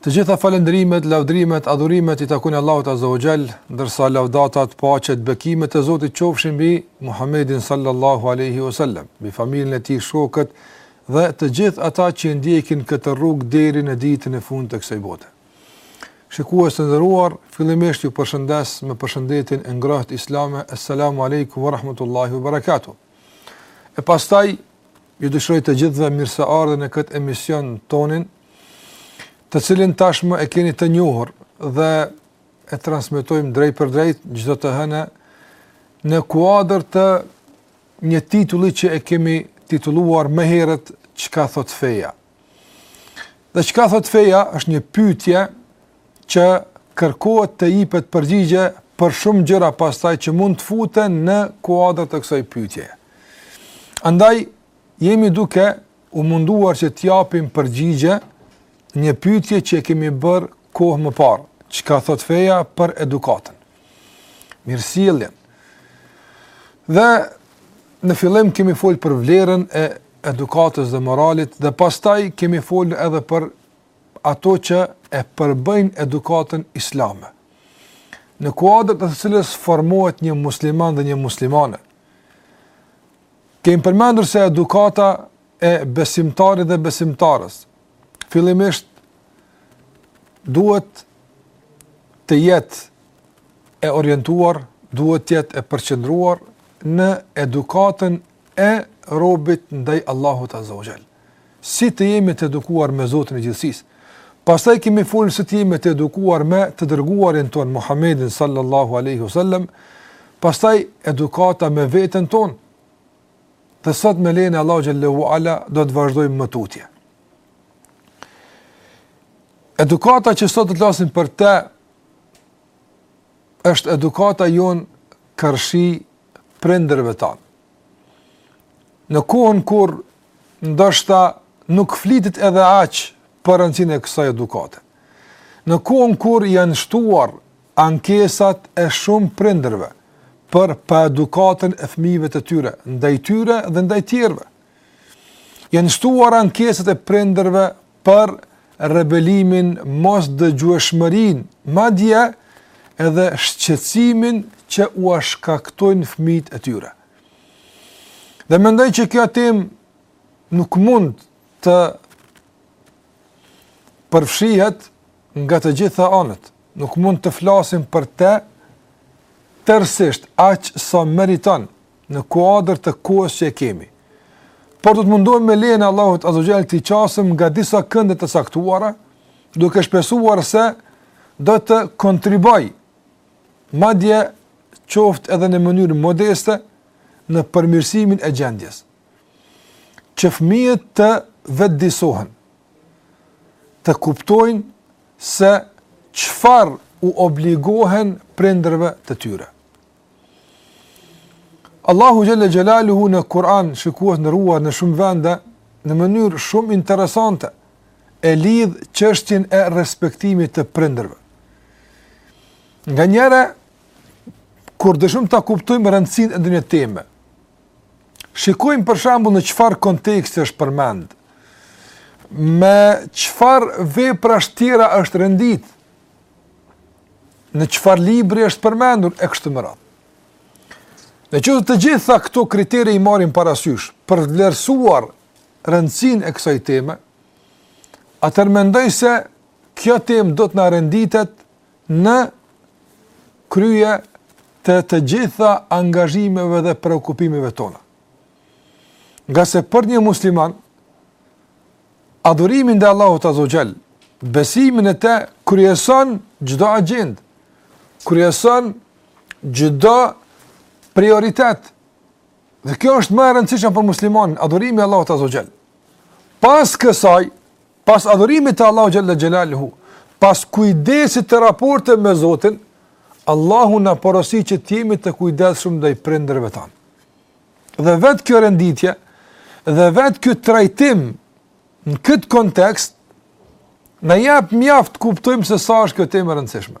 Të gjitha falënderimet, lavdrimet, adhurimet i takojnë Allahut Azza wa Jall, ndërsa lavdatat, paqet, bekimet e Zotit qofshin mbi Muhammedin sallallahu alaihi wasallam, mbi familjen e tij, shokët dhe të gjithë ata që e ndjekin këtë rrugë deri në ditën e fundit të kësaj bote. Shikues të nderuar, fillimisht ju përshëndes me përshëndetjen e ngrohtë islame, Assalamu alaikum wa rahmatullahi wa barakatuh. E pastaj ju dëshiroj të gjithëve mirëseardhjen në këtë emision tonin, të cilin tashmë e keni të njohur dhe e transmetojmë drejt për drejt çdo të hënë në kuadër të një titulli që e kemi titulluar më herët çka thot feja. Dhe çka thot feja është një pyetje që kërkohet të ipet përgjigje për shumë gjëra pastaj që mund të futen në kuadër të kësaj pyetjeje. Andaj jemi duke u munduar që të japim përgjigje një pyetje që e kemi bërë kohë më parë, çka thot feja për edukatën. Mirësjelljen. Dhe në fillim kemi fol për vlerën e edukatës dhe moralit dhe pastaj kemi fol edhe për ato që e përbëjnë edukatën islame. Në kuadër të të cilës formohet një musliman dhe një muslimane. Kemi përmendur se edukata e besimtarit dhe besimtarës, fillimisht duhet të jetë e orientuar, duhet të jetë e përqendruar në edukatën e robit ndaj Allahut Azza wa Jall. si të jemi të edukuar me Zotin e gjithësisë. Pastaj kemi fol si të jemi të edukuar me të dërguarin tonë Muhammedin sallallahu alaihi wasallam. Pastaj edukata me veten tonë. Dhe sot me lejen e Allahut Jalla wa Ala do të vazhdojmë më tutje. Edukata që sot do të flasim për të është edukata jonë karshi prindërve tanë. Në kohën kur ndoshta nuk flitet edhe aq për rëndësinë e kësaj edukate. Në kohën kur janë shtuar ankesat e shumë prindërve për paedukatën e fëmijëve të tyre, ndaj tyre dhe ndaj tjerëve. Janë shtuar ankesat e prindërve për rebelimin, mosdëgjueshmërinë, madje edhe shqetësimin që ua shkaktojnë fëmijët e tyre. Dhe mendoj që kjo tem nuk mund të përfshihet nga të gjitha anët. Nuk mund të flasim për te tërsisht aq sa meriton në kuadër të kohës që e kemi. Por do të mundohem me lejen e Allahut Azze ue Xhel t'i qasem nga disa kënde të caktuara, duke shpresuar se do të kontribuoj madje qoftë edhe në mënyrë modeste në përmirësimin e gjendjes. Që fëmijët të vetëdijesohen, të kuptojnë se çfarë u obligohen prindrëve të tyre. Allahu Xhele Xhelaluhu në Kur'an, shiko, o i nderuar, në shumë vende, në mënyrë shumë interesante, e lidh çështjen e respektimit të prindërve. Nganjëherë, kur dëshirojmë ta kuptojmë rëndësinë e ndonjë teme, shikojmë për shembull në çfarë konteksti është përmend, me çfarë veprash tjera është rendit, në çfarë libri është përmendur, e kështu me radhë. Në qoftë se të gjitha këto kritere i marrim parasysh, për vlerësuar rëndësinë e kësaj teme, atëherë mendoj se kjo temë do të na renditet në krye të të gjitha angazhimeve dhe preokupimeve tona. Ngase për një musliman, adhurimi ndaj Allahut Azze ue Xhel, besimi në te kryeson çdo agjendë, kryeson çdo prioritet, Dhe kjo është më e rëndësishmja për muslimanin, adhurimi i Allahut Azze ue Xhel. Pas kësaj, pas adhurimit të Allahut Xhele Xhelaluhu, pas kujdesit të raporteve me Zotin, Allahu na porosit që të jemi të kujdesshëm ndaj prindërve tanë. Dhe vetë kjo renditje dhe vetë ky trajtim në këtë kontekst na jep mjaft të kuptojmë se sa është kjo temë e rëndësishme.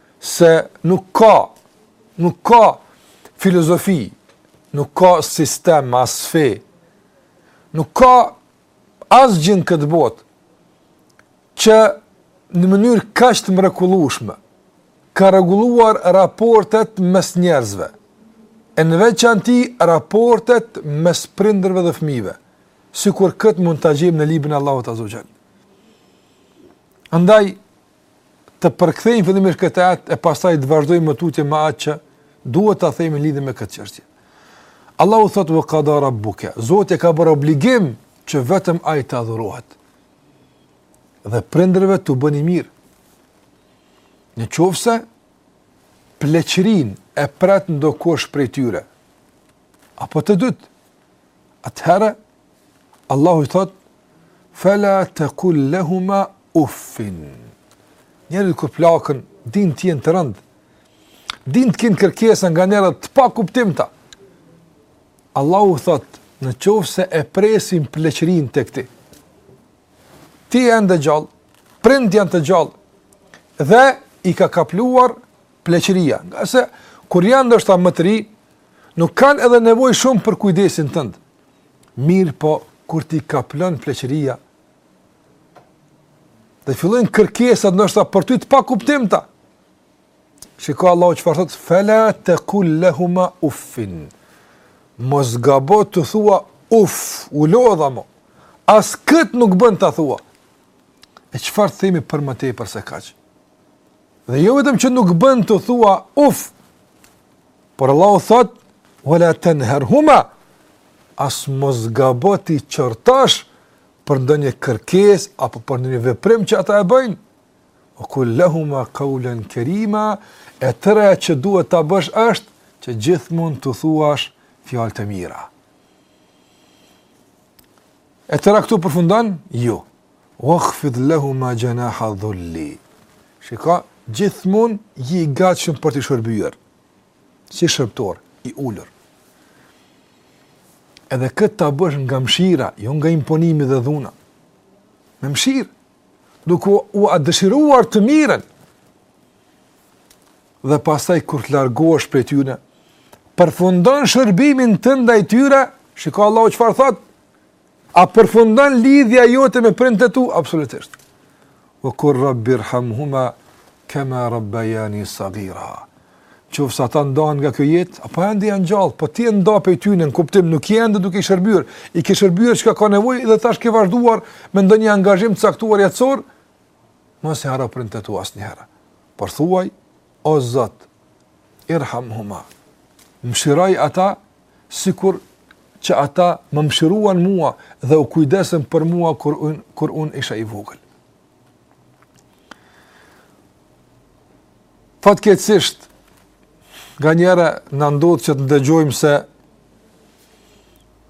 se nuk ka nuk ka filozofi, nuk ka sistem a s'fe. Nuk ka asgjë në këtë botë që në mënyrë kaq të mrekullueshme ka rregulluar raportet mes njerëzve. E në veçanti raportet mes prindërve dhe fëmijëve, sikur këtë mund ta gjejmë në librin e Allahut Azza wa Jall. Andaj të përkthejmë fillimisht këtë ajet e pastaj të vazhdojmë më tutje me atë që duhet ta themi në lidhje me këtë çështje. Allahu thotë wa qada rabbuka, Zoti ka bërë obligim që vetëm ai të adhurohet. Dhe prindërve t'u bëni mirë. Në qoftë se pleqërinë e pret ndokush prej tyre. Apo të dytë. Atëherë Allahu i thotë, fela tekul lehuma uffin. Njerëzit kur plaken, din të jenë të rëndë, din të kenë kërkesa nganjëherë të pakuptimta. Allahu thotë, në qoftë se e presin pleqërinë tek ti. Ti je ende gjallë, prindët janë të gjallë, dhe i ka kapluar pleqëria. Ngase, kur janë ndoshta më të ri, nuk kanë edhe nevojë shumë për kujdesin tënd. Mirëpo, kur t'i kaplon pleqëria, dhe fillojnë kërkesat ndoshta për ty të pakuptimta. Shiko Allahu çfarë thotë, fela tekul lehuma uffin. Mos gabo t'u thuash uff, u lodha mo. As këtë nuk bën ta thuash. E çfarë themi për më tepër se kaq? Dhe jo vetëm që nuk bën t'u thuash uf, por Allahu thotë, wala tenherhuma, as mos gabo t'i qortosh për ndonjë kërkesë, apo për ndonjë veprim që ata e bëjnë, wa kul lehuma kaulen kerima, e tëra që duhet ta bësh është, që gjithmonë t'u thuash fjalë të mira. E tëra këtu përfundon? Jo. Wakhfid lahuma janaha dhulli. Shiko, gjithmonë ji i gatshëm për t'i shërbyer. Si shërbëtor i ulur. Edhe këtë ta bësh nga mshira, jo nga imponimi dhe dhuna. Me mshirë, duke ua dëshiruar të mirën, dhe pastaj kur të largohesh prej tyre, përfundon shërbimin tënd ndaj tyre, shiko Allahu çfarë thotë, A përfundon lidhja jote me prindët e tu? Absolutisht. Wa kul rabbirhamhuma kema rabbajani sagira. Qoftë se ata ndahen nga kjo jetë, apo ende janë gjallë, po ti je nda pej tyne në kuptim, nuk je ende duke i shërbyer, i ke shërbyer çka ka nevojë, dhe tash ke vazhduar me ndonjë angazhim të caktuar jetësor, mos i harro prindët e tu asnjëherë. Por thuaj, O Zot, irhamhuma, mëshiroji ata sikurqë ata më mëshiruan mua dhe u kujdesën për mua kur unë kur unë isha i vogël. Fatkeqësisht nganjëherë na ndodh që të dëgjojmë se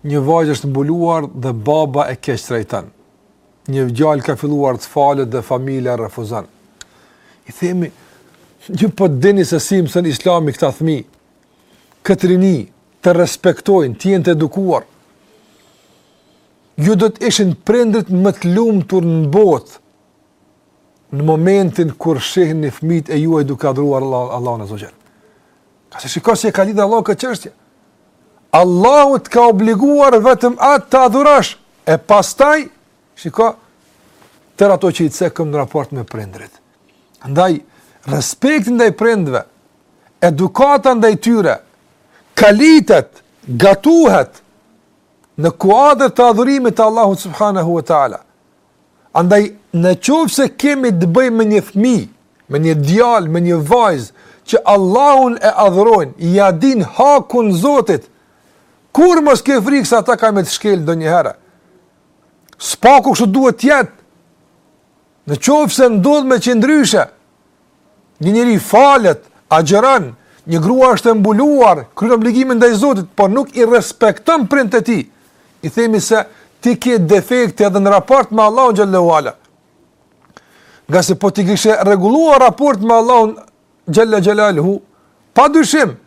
një vajzë është mbuluar dhe baba e keqtrajton. një djalë ka filluar të falet dhe familja refuzon. I themi, ju po të dini se si i mëson islami këta fëmijë, këtë rini, të respektojnë, të jenë të edukuar. Ju do të ishin prindërit më të lumtur në botë, në momentin kur shihni fëmijët e juaj duke adhuruar Allahun azze wa xhel. Ngase shiko si e ka lidhë Allahu këtë çështje. Allahu të ka obliguar vetëm atë të adhurosh, e pastaj, shiko, tërë ato që i cekëm në raport me prindërit. Andaj, respekti ndaj prindve, edukata ndaj tyre, kalitet, gatuhet, në kuadër të adhurimit të Allahut subhanahu wa ta'ala. Andaj, në qoftë se kemi të bëjmë me një fëmijë, me një djalë, me një vajzë, që Allahun e adhurojnë, ia din hakun zotit, kurrë mos ke frikë se ata ka me të shkelë ndonjëherë. S'paku kështu duhet të jetë, në qoftë se ndodh diç ndryshe, Një njeri falet, agjëron, një grua është e mbuluar, kryen obligimin ndaj Zotit, por nuk i respekton prindët e tij. I themi se ti ke defekte edhe në raport me Allahun xhalla wa ala. Ngase po t'i kishe rregulluar raportet me Allahun xhalla xhalaluhu, pa dyshim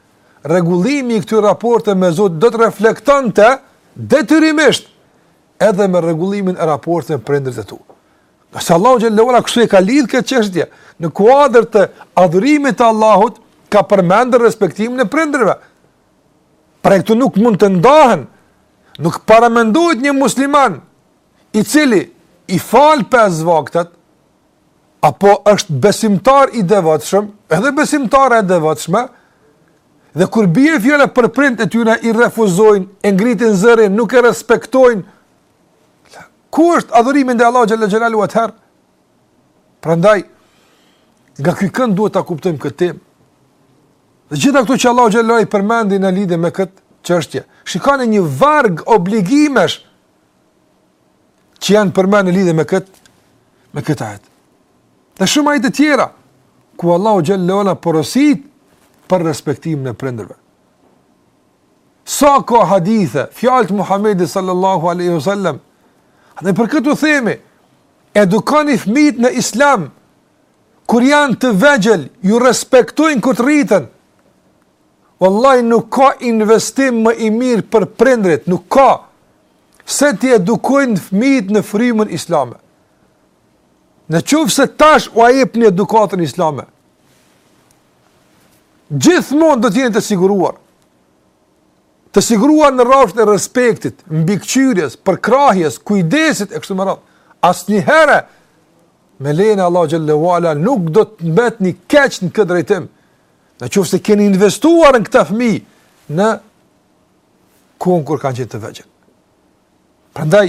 rregullimi i këtyre raporteve me Zot do të reflektonte detyrimisht edhe me rregullimin e raporteve me prindërit e tu. Nëse Allahu xhalla wa ala kështu e ka lidh këtë çështje në kuadër të adhurimit të Allahut, ka përmendur respektimin e prindërve. Prej këtu nuk mund të ndahen. Nuk paramendohet një musliman i cili i fal pesë vaktet apo është besimtar i devotshëm, edhe besimtare e devotshme, dhe kur bie fjala për prindët e tyre i refuzojnë, e ngritin zërin, nuk e respektojnë, Ku është adhurimi ndaj Allahut xhalla xhelaluhu atëherë? Prandaj nga ky kënd duhet ta kuptojmë këtë temë. Dhe gjitha këto që Allahu xhalla i përmendi në lidhje me këtë çështje. Shikoni një varg obligimesh që janë përmendur në lidhje me këtë me këtë ajet. Dhe shumë ajete të tjera ku Allahu xhalla porosit për respektimin e prindërve. Sa ka hadithe, fjalë të Muhamedit sallallahu alaihi wasallam. Dhe për këtë u themi, edukoni fëmijët në Islam. Kur janë të vegjël, ju respektojnë kur të rriten. Wallahi nuk ka investim më i mirë për prindërit, nuk ka se t'i edukojnë fëmijët në frymën islame. Në qoftë se tash ua jepni edukatën islame, gjithmonë do të jeni të siguruar. Të siguruar në rrafshin e respektit, mbikëqyrjes, përkrahjes, kujdesit e kështu me radhë. Asnjëherë me lejen e Allahut xhelle ue ala nuk do të mbetni keq në këtë drejtim. Në qoftë se keni investuar në këta fmij në kohën kur kanë qenë të vegjël. Prandaj,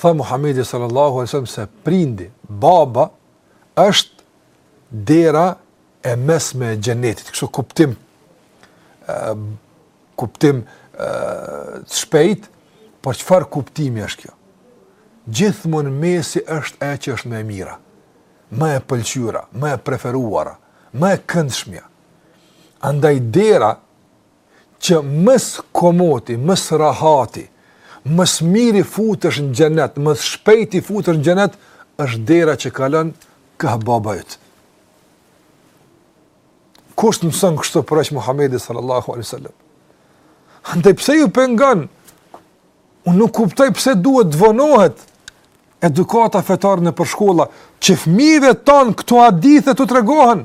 tha Muhamedi sallallahu alaihi wasallam se prindi, baba është dera e mesme e xhenetit. Kështu kuptim, kuptim të shpejt, por çfarë kuptimi është kjo? Gjithmonë mesi është ajo që është më e mira, më e pëlqyera, më e preferuara, më e këndshmja. Andaj dera që më s'komoti, më s'rahati, më s'miri futesh në xhenet, më s'shpejti futesh në xhenet, është dera që kalën kah baba yt. Kush t'mëson kështu përveç Muhammedi sallallahu alaihi wasallam? Andaj pse ju pengon? Unë nuk kuptoj pse duhet të vonohet edukata fetare nëpër shkolla, që fmijve tanë këto hadithe t'u tregohen.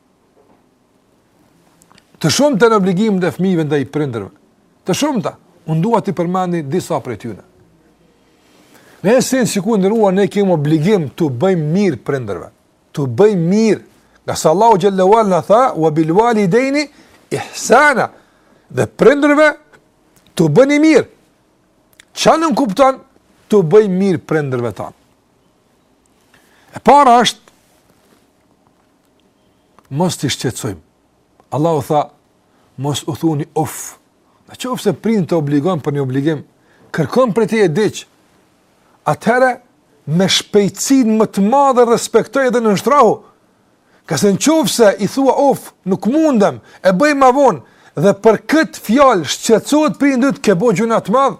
Të shumta janë obligimet e fmijve ndaj prindërve. Të shumta, unë dua t'i përmendi disa prej tyne. Në esencë, xhemat i nderuar, ne kemë obligim t'u bëjmë mirë prindërve. T'u bëjmë mirë. Ngase Allahu xhelle ue ala na tha, ue bil ualidejni ihsana. Dhe prindërve t'u bëni mirë. Çka nënkupton t'u bëjmë mirë prindërve tanë? E para është mos t'i shqetësojmë. Allahu tha, mos u thuni uf. Në qoftë se prindi të obligon për një obligim, kërkon prej teje diç. Atëherë me shpejtësinë më të madhe respektoj edhe nënshtrohu. Ngase në qoftë se i thua uf, nuk mundem, e bëj më vonë dhe për këtë fjalë shqetësohet prindi yt, ke bo gjynah të madh.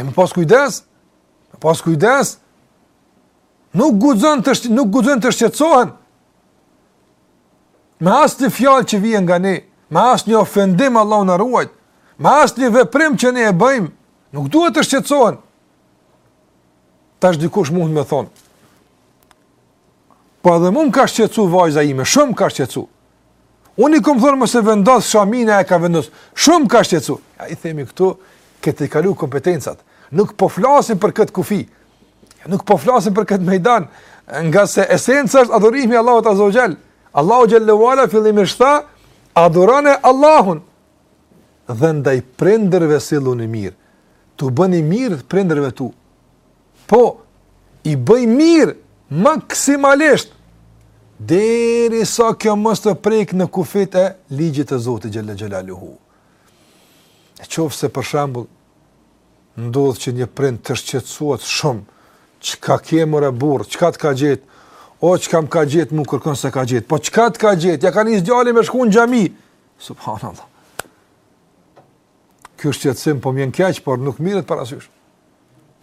Me pas kujdes. Me pas kujdes. Nuk guxojnë të nuk guxojnë të shqetësohen. Me asnjë fjalë që vjen nga ne, me asnjë ofendim Allahu na ruajt, me asnjë veprim që ne e bëjmë, nuk duhet të shqetësohen. Tash dikush mund me thonë. Po edhe mu m'ka shqetësu vajza ime, shumë m'ka shqetësu. Unë i kom thonë mos e vendos shaminë, e ka vendos. Shumë m'ka shqetësu. Jo, i themi këtu, këtu i ke kalu kompetencat. Nuk po flasim për këtë kufi. Nuk po flasim për këtë mejdan. Ngase esenca është adhurimi i Allahut azze ue xhel. Allahu xhelle ue ala fillimisht tha, adhurone Allahun. Dhe ndaj prindërve silluni mirë. T'u bëni mirë prindërve tu. Po, i bëj mirë, maksimalisht, derisa kjo mos të prekë në kufijtë e ligjit të Zotit Xhele Xhelaluhu. Në qoftë se për shembull, ndodh që një prind të shqetësohet shumë, çka ke more burrë, çka të ka gjetë, o çka më ka gjetë mu, kërkënd s'e ka gjetë, po çka të ka gjetë, ia ka nisë djali me shku në xhami, subhanallah. Ky shqetësim po më vjen keq, por nuk mirret parasysh.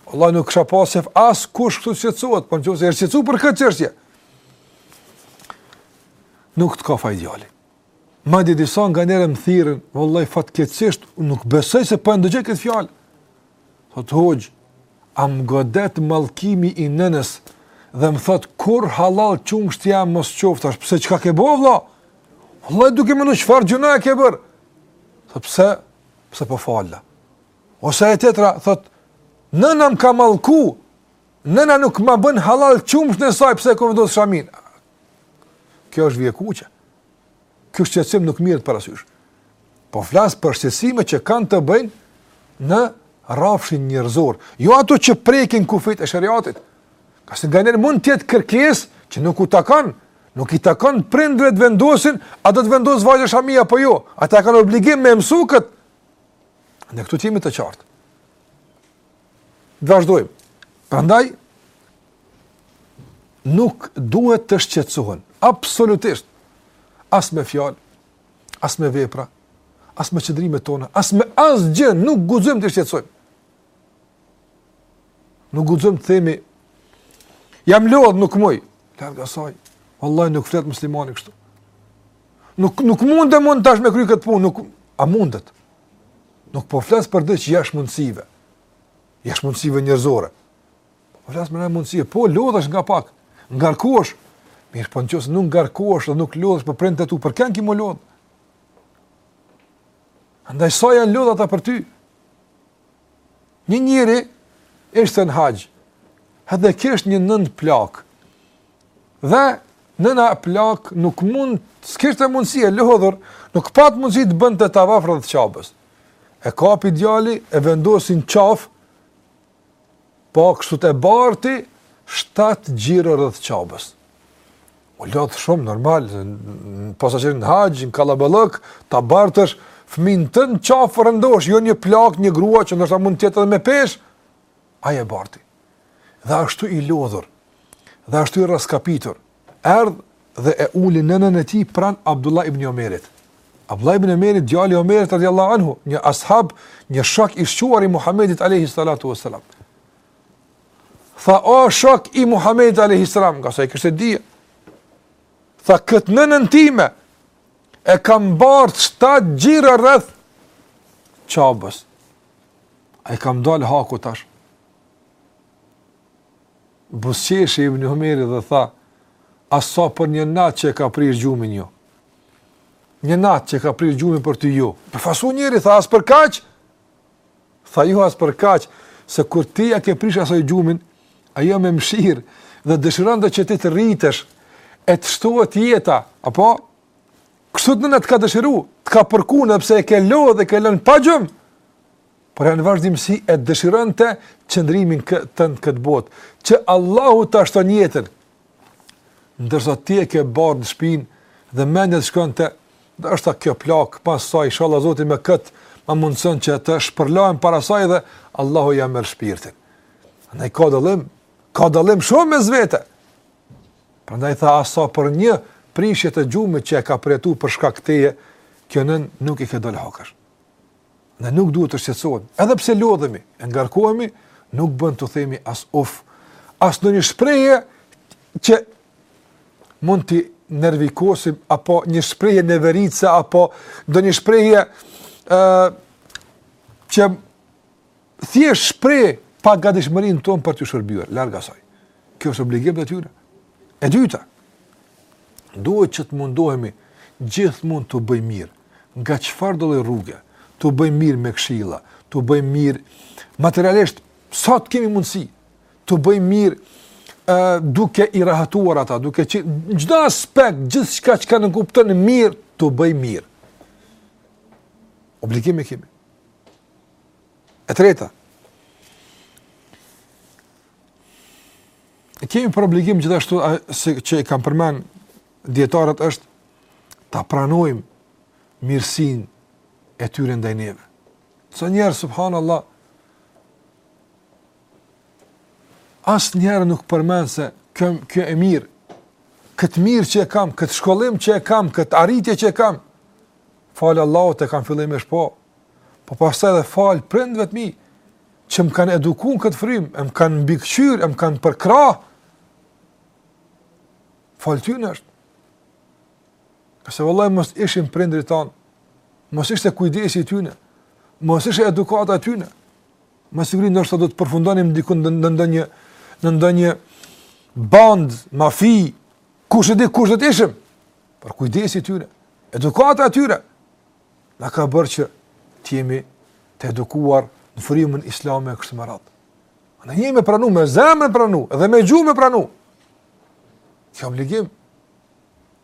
Wallahi nuk kisha pasë qejf askush këtu të shqetësohet, po nëse është shqetësuar për këtë çështje. Nuk të ka faj djali. Madje disa nganjëherë më thirrin, vallahi fatkeqësisht nuk besoj se po ndëgjojnë këtë fjalë. Thotë hoxhë, a më godet mallkimi i nënës dhe më thotë kurrë hallall qumshti jem mos t'qoftë, pse çka ke bë vëlla? Vallahi duke menu çfarë gjynahi ke bërë? Thotë pse? Pse po falem. Ose tjetra, thotë, nëna më ka mallku, nëna nuk ma bën hallall qumshtin e saj, pse e kam vendosë shaminë. Kjo është vijë e kuqe. Ky shqetësim nuk mirret parasysh. Po flas për shqetësime që kanë të bëjnë në rrafshin njerëzor. Jo ato që prekin kufijtë e sheriatit. Ngase nganjëherë mund të jetë kërkesë që nuk u takon, nuk i takon prindërve të vendosin, a do të vendosë vajza shami apo jo. Ata kanë obligim me mësu këtë Dhe këtu të jemi të qartë. Dhe vazhdojmë. Prandaj, nuk duhet të shqetësohen. Absolutisht. As me fjalë, as me vepra, as me qëndrimet tona, as me asgjë, nuk guxojmë t'i shqetësojmë. Nuk guxojmë të themi, jam lodhë, nuk muj. Larg asaj, vallahi nuk flet muslimani kështu. Nuk nuk mundem mund tash me kry këtë punë, nuk a mundet. Nuk po flas për diçka që jashtë mundësive. Jashtë mundësive njerëzore. Po flas mbrenda mundësive, po lodhesh nga pak, ngarkohesh. Mirëpo në qoftë se nuk ngarkohesh dhe nuk lodhesh për prindët e tu, për kënd ki me u lodh? Andaj sa janë lodh ata për ty? Një njeri ishte në haxh, edhe kishte një nënë plakë, dhe nëna plakë nuk mund, s'kishte mundësi, e lodhur, nuk pat mundësi të bënte tavaf rreth Qabes. E kapi djali, e vendosi në qafë, pa po kështu dhe e barti, shtatë xhiro rreth Qabes. U lodh shumë, normal, posaçërisht në haxh, në kallaballëk, ta bartësh fëmijën tënd në qafë rëndohesh, jo një plakë, një grua që ndoshta mund të jetë edhe me peshë, ai e barti. Dhe ashtu i lodhur, dhe ashtu i raskapitur, erdhi dhe e uli nënën e tij pranë Abdullah ibn Omerit. Abdullah ibn Omerit, djali i Omerit, radiallahu anhu, një ashab, një shok i shquar i Muhammedit, aleyhi salatu wasalam. Tha, o shok i Muhammed a.s. Nga sahabët kishte dije. Tha, këtë nënën time e kam bart shtatë xhiro rreth Qabes. A i kam dalë hakut tash. Buzëqeshi Ibni Umeri dhe tha, as sa për një natë që e ka prish gjumin jo. Një natë që e ka prish gjumin për ty jo. Për fat, o njeri, tha, as për kaq, Tha jo as për kaq se kur ti ja ke prish asaj gjumin, ajo me mshirë dëshironte që ti të rritesh, e të shtohet jeta, apo? Kështu nëna të ka dëshiru, të ka përkund edhe pse e ke lodh e ke lënë pa gjumë, por ajo në vazhdimësi e dëshironte qëndrimin tën në këtë botë, që Allahu ta shton jetën, ndërsa ti e ke bart në shpinë dhe mendja të shkonte dhe është kjo plakë masandaj inshallah zoti me kët ma mundson që të shpërblehem para saj dhe Allahu ja merr shpirtin. Andaj ka dallim, ka dallim shumë mes vete. Prandaj tha asa për një prishje të gjumit që e ka përjetuar për shkak teje, kjo nën nuk i ke dal hakesh. Ne nuk duhet të shqetësohemi, edhe pse lodhemi, e ngarkohemi, nuk bën t'u themi as uf, as ndonjë shprehje që mund t'i nervikosim, apo një shprehje neveritëse, apo ndonjë shprehje uh, që Thjesht shpreh pagatishmërinë tonë për t'iu shërbyer larg asaj. Kjo është obligim detyrë. E dyta, duhet që të mundohemi gjithmonë t'u bëjmë mirë, nga çfarëdo lloj rruge, t'u bëjmë mirë me këshilla, t'u bëjmë mirë materialisht, sa të kemi mundësi, t'u bëjmë mirë uh, duke i rahatuar ata, duke në çdo aspekt, gjithçka që ka kuptimin mirë, t'u bëjmë mirë. Obligim e kemi. E treta, e kemi për obligim gjithashtu a, siç e kanë përmend dijetarët është ta pranojmë mirësinë e tyre ndaj neve. Asnjëherë, subhanallah, asnjëherë nuk përmend se kjo, kjo e mirë, këtë mirë që e kam, këtë shkollim që e kam, këtë arritje që e kam, Falë Allahut e kam fillimisht po, po pastaj edhe falë prindëve të mi, që më kanë edukuar në këtë frymë, e më kanë mbikëqyrë, e më kanë përkrah. Falë tyne është. Se vëlla mos ishin prindërit tanë, mos ishte kujdesi i tyne, mos ishte edukata e tyne, me siguri ndoshta do të përfundonim diku në ndonjë në ndonjë bandë mafie kush e di kush do të ishim për kujdesi i tyne, edukata e tyre, na ka bërë që të jemi të edukuar në frymën islame e kështu me radhë. Andaj me e pranu me zemër, pranu edhe me gjuhë me e pranu. Kjo obligim.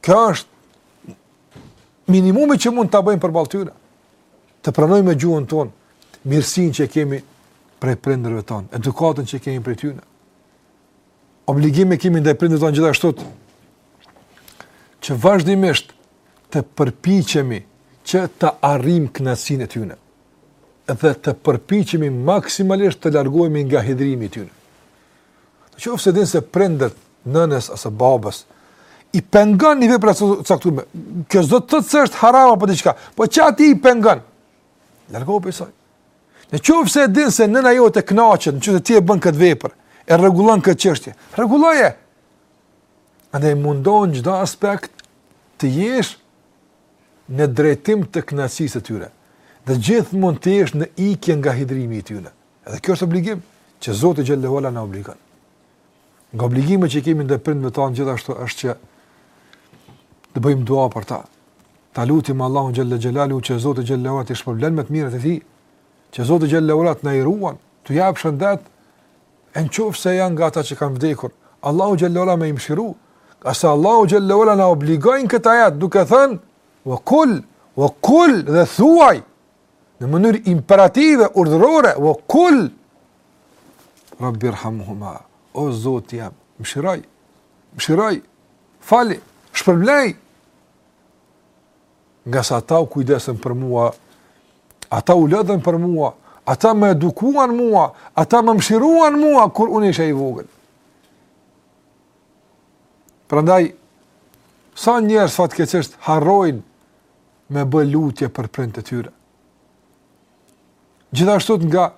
Kjo është minimumi që mund ta bëjmë përballë tyne. Të pranojmë me gjuhën tonë mirësinë që kemi prej prindërve tonë, edukatën që kemi prej tyne. Obligime kemi ndaj prindërve tonë gjithashtu që vazhdimisht të përpiqemi që të arrijmë kënaqësinë e tyre dhe të përpiqemi maksimalisht të largohemi nga hidhrimi i tyne. Në qoftë se e din se prindërit, nënës ose babës i pengon një vepër të caktuar, kjo s'do të thotë se është haram apo diçka, po që ati i pengon. Largohu prej saj. Në qoftë se e din se nëna jote kënaqet, në qoftë se ti e bën këtë vepër, e rregullon këtë çështje, rregulloje! Andaj mundohu në çdo aspekt të jesh në drejtim të knaqësisë së tyre, dhe gjithmonë të jesh në ikje nga hidhrimi i tyne. Edhe kjo është obligim që Zoti xhele ue ala na obligon. Nga obligimet që kemi ndaj prindërve tanë gjithashtu është që të bëjmë dua për ta. Ta lutim Allahun xhele xhelaluhu që Zoti xhele ue ala t'i shpërblen me të mirat e tij, që Zoti xhele ue ala të na i ruan, t'u jap shëndet. E në qoftë se janë nga ata që kanë vdekur, Allahu xhele ue ala me i mëshiru. Ngase Allahu xhele ue ala na obligon në këtë ajet duke thënë: "Wa kul, wa kul dhe thuaj në mënyrë imperative, urdhërore, wa kul, rabbi rhamhuma, o Zoti jem, mëshiroji, mëshiroji, fali, shpërbleji, ngase ata u kujdesën për mua, ata u lodhën për mua, ata më edukuan mua, ata më mshiruan mua, kur unë isha i vogël. Prandaj, sa njerëz fatkeqësisht harrojnë me bë lutje për prindët e tyre. Gjithashtu nga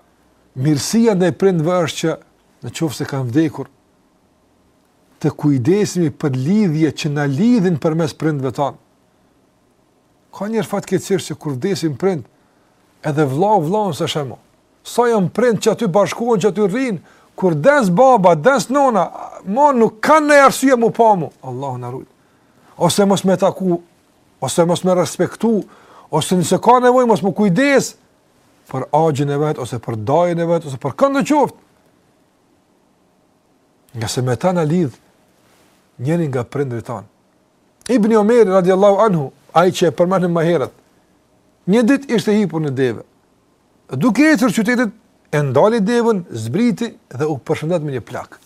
mirësia ndaj prindve është që në qoftë se kanë vdekur, të kujdesemi për lidhje që na lidhin përmes prindve tanë. Ka njerëz fatkeqësisht që kur vdesin prindët, edhe vllau vllaun s'e sheh mo. Sa janë prindët qaty bashkohen, qaty rrinë, kur des baba, des nona, ma nuk kanë një arsye m'u pa mo. Allahu na rujtë. Ose mos me u taku ose mos me respektu, ose nëse ka nevojë, mos me u kujdes për axhën e vet, ose për dajën e vet, ose për këndo qoftë. Ngase me ta na lidh njëri nga prindërit tanë. Ibni Omeri, radiallahu anhu, ai që e përmendëm ma herët, një ditë ishte hipur në deve, duke ecur qytetit, e ndali devenë, zbriti dhe u përshëndet me një plak.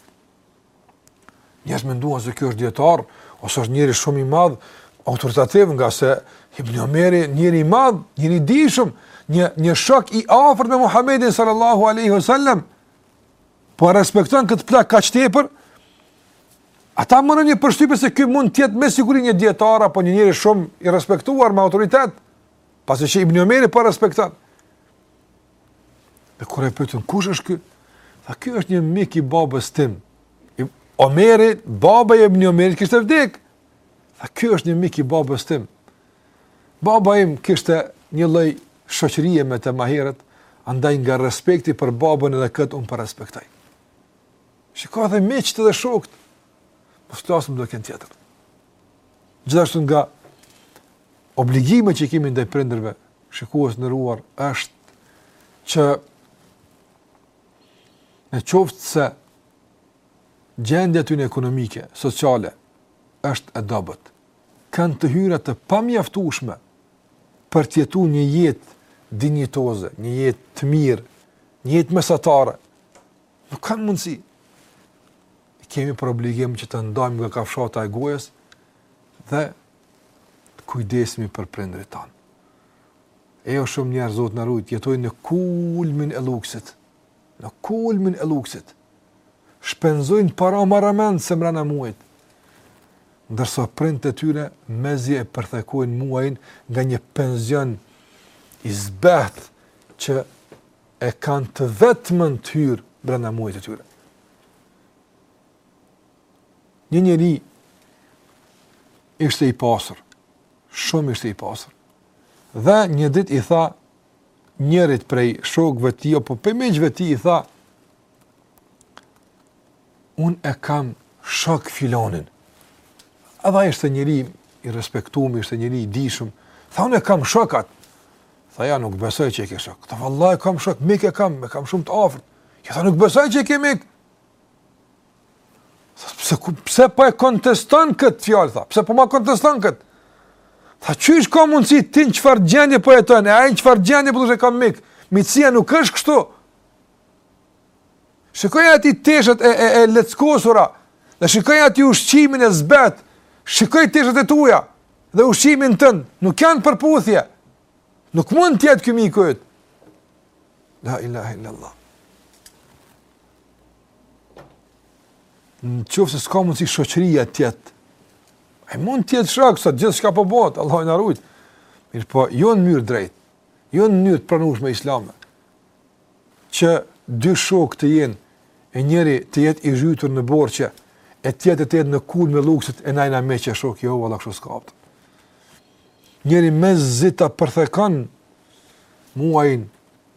Njerëzit menduan se ky është dietar ose është njeri shumë i madh, autoritativ ngase Ibn Omeri, njeri i madh, njeri i dijshëm, një një shok i afërt me Muhamedin sallallahu alaihi wasallam. Po e respekton këtë plak kaq tepër? Ata morën një përshtypje se ky mund të jetë me siguri një dietar apo një njeri shumë i respektuar me autoritet, pasi që Ibn Omeri po respekton. Dhe kur e pyetën kush është ky? Tha ky është një mik i babës tim. Omeri, baba i Ibn Omerit kishte vdek. Tha ky është një mik i babës tim. Baba im kishte një lloj shoqërie me të ma herët, andaj nga respekti për babën edhe këtë unë po e respektoj. Shiko edhe miqtë dhe shokët. Mos flasim dokënd tjetër. Gjithashtu nga obligimet që i kemi ndaj prindërve, shikues të nderuar, është që në qoftë se gjendja e tyne ekonomike, sociale është e dobët, kanë të hyra të pamjaftueshme për të jetu një jetë dinjitoze, një jetë të mirë, një jetë mesatare. Nuk kanë mundësi. kemi për obligim që të ndajmë nga kafshata e gojës dhe të kujdesemi për prindërit tanë. E jo shumë njerë, Zoti na rujtë, jetojnë në kulmin e lluksit. Në kulmin e lluksit. Shpenzojnë para marramendëse mrena muajit. Ndërsa prindët e tyre, mezi e përthekojnë muajin nga një pension i zbehtë që e kanë të vetmen të hyrë mrena muajit të tyre. Një njeri ishte i pasur, shumë ishte i pasur. Dhe një dit i tha njërit prej shokëve tij, apo prej miqve të tij i tha, unë e kam shok filonin. Edhe ai ishte njeri i respektum, ishte njeri i dijshëm. Tha unë e kam shok atë. Tha ja, nuk besoj që e ke shok. Tha valla e kam shok, mik e kam, e kam shumë të afrët. Ja tha nuk besoj që e ke mik. Pse, pse po e konteston këtë fjalë, tha? Pse po ma konteston këtë? Tha, qysh ka mundësi ti në çfarë gjendje po jeton, e ai në çfarë gjendje, po të kam mik, miqësia nuk është kështu. Shikoja atij teshat e, e, e leckosura, dhe shikoja atij ushqimin e zbehtë, shikoji teshat e tuja, dhe ushqimin tënd, nuk janë në përputhje. Nuk mund të jetë ky miku yt. La ilaha illa Allah. Në qofë se s'ka mundësi shoqëria të jetë, e mund të jetë shok, sa gjithçka po bëhet, Allahu na rujt, mirëpo, jo në mënyrë të drejtë, jo në mënyrë të pranueshme islame, që dy shokë të jenë, e njëri të jetë i zhytur në borxhe, e tjetri të jetë në kulmin e luksit, e na jena, demek shokë, jo, vallahi kështu s'ka kuptim. Njëri mezi ta përthekon muajin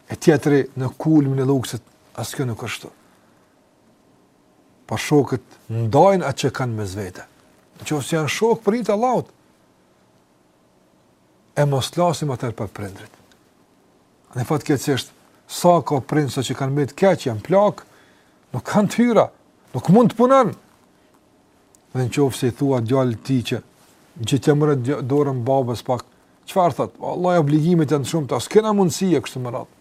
e tjetri në kulmin e luksit, as kjo nuk është ashtu. Por shokët ndajnë atë që kanë mes vete. Në qoftë se janë shokë për hir të Allahut, e mos flasim atëherë për prindrit. Ne fatkeqësisht, sa ka prindë sot që kanë mbetë keq, janë plak, nuk kanë të hyra, nuk mund të punojnë. Dhe në qofë se i thua djalit të tij që ngjitja të mirë dorën babës pak, çfarë thotë? Vallahi obligimet janë shumta, s'kena mundësi e kështu me radhë.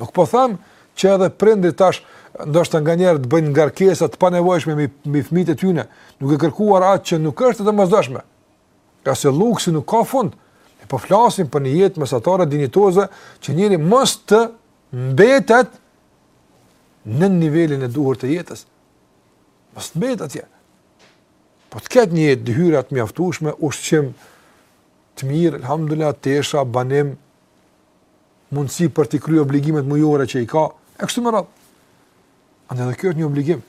Nuk po them që edhe prindërit tash, ndoshta nganjëherë të bëjnë ngarkesa të panevojshme mbi, mbi fmitë e tyne, duke kërkuar atë që nuk është e domosdoshme. Se luksi nuk ka fund, e po flasim për një jetë mesatare dinjitoze që njeriu mos të mbetet në nivelin e ulët të jetës. Mos të mbet atje. Po të ketë një jetë, të hyra të mjaftueshme, ushqim të mirë, alhamdulillah, tesha, banim, mundësi për të kryer obligimet mujore që i ka, e kështu me radhë. Andaj dhe kjo është një obligim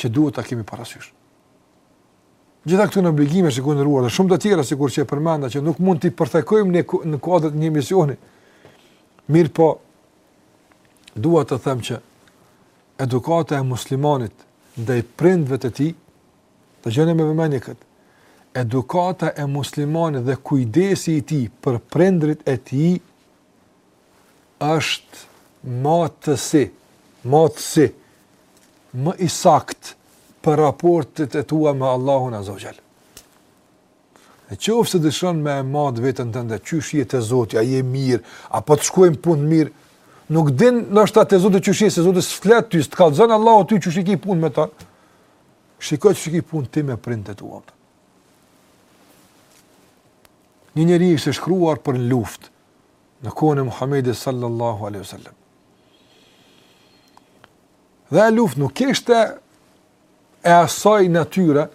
që duhet ta kemi parasysh. Gjitha këto janë obligime që, të nderuar, dhe shumë të tjera sikur që e përmenda që nuk mund t'i përthekojmë në, në kuadër të një emisioni. Mirëpo, dua të them që edukata e muslimanit ndaj prindëve të tij, dëgjoni me vëmendje këtë, edukata e muslimanit dhe kujdesi i tij për prindërit e tij, është matësi, matësi, më i saktë për raportet e tua me Allahun azze ue xhel. Në qoftë se dëshiron me e mat veten tënde, qysh je te Zoti, a je mirë, a po të shkojnë punët mirë? Nuk din ndoshta te Zoti qysh je, se Zoti s'flet ty, s'të kallzon Allahu ty qysh i ke punët me të. Shikoji qysh i ke punët ti me prindët e tu. Një njeri ishte shkruar për në luftë në kohën e Muhammedit sallallahu aleyhu sallam. Dhe lufta nuk ishte e asaj natyre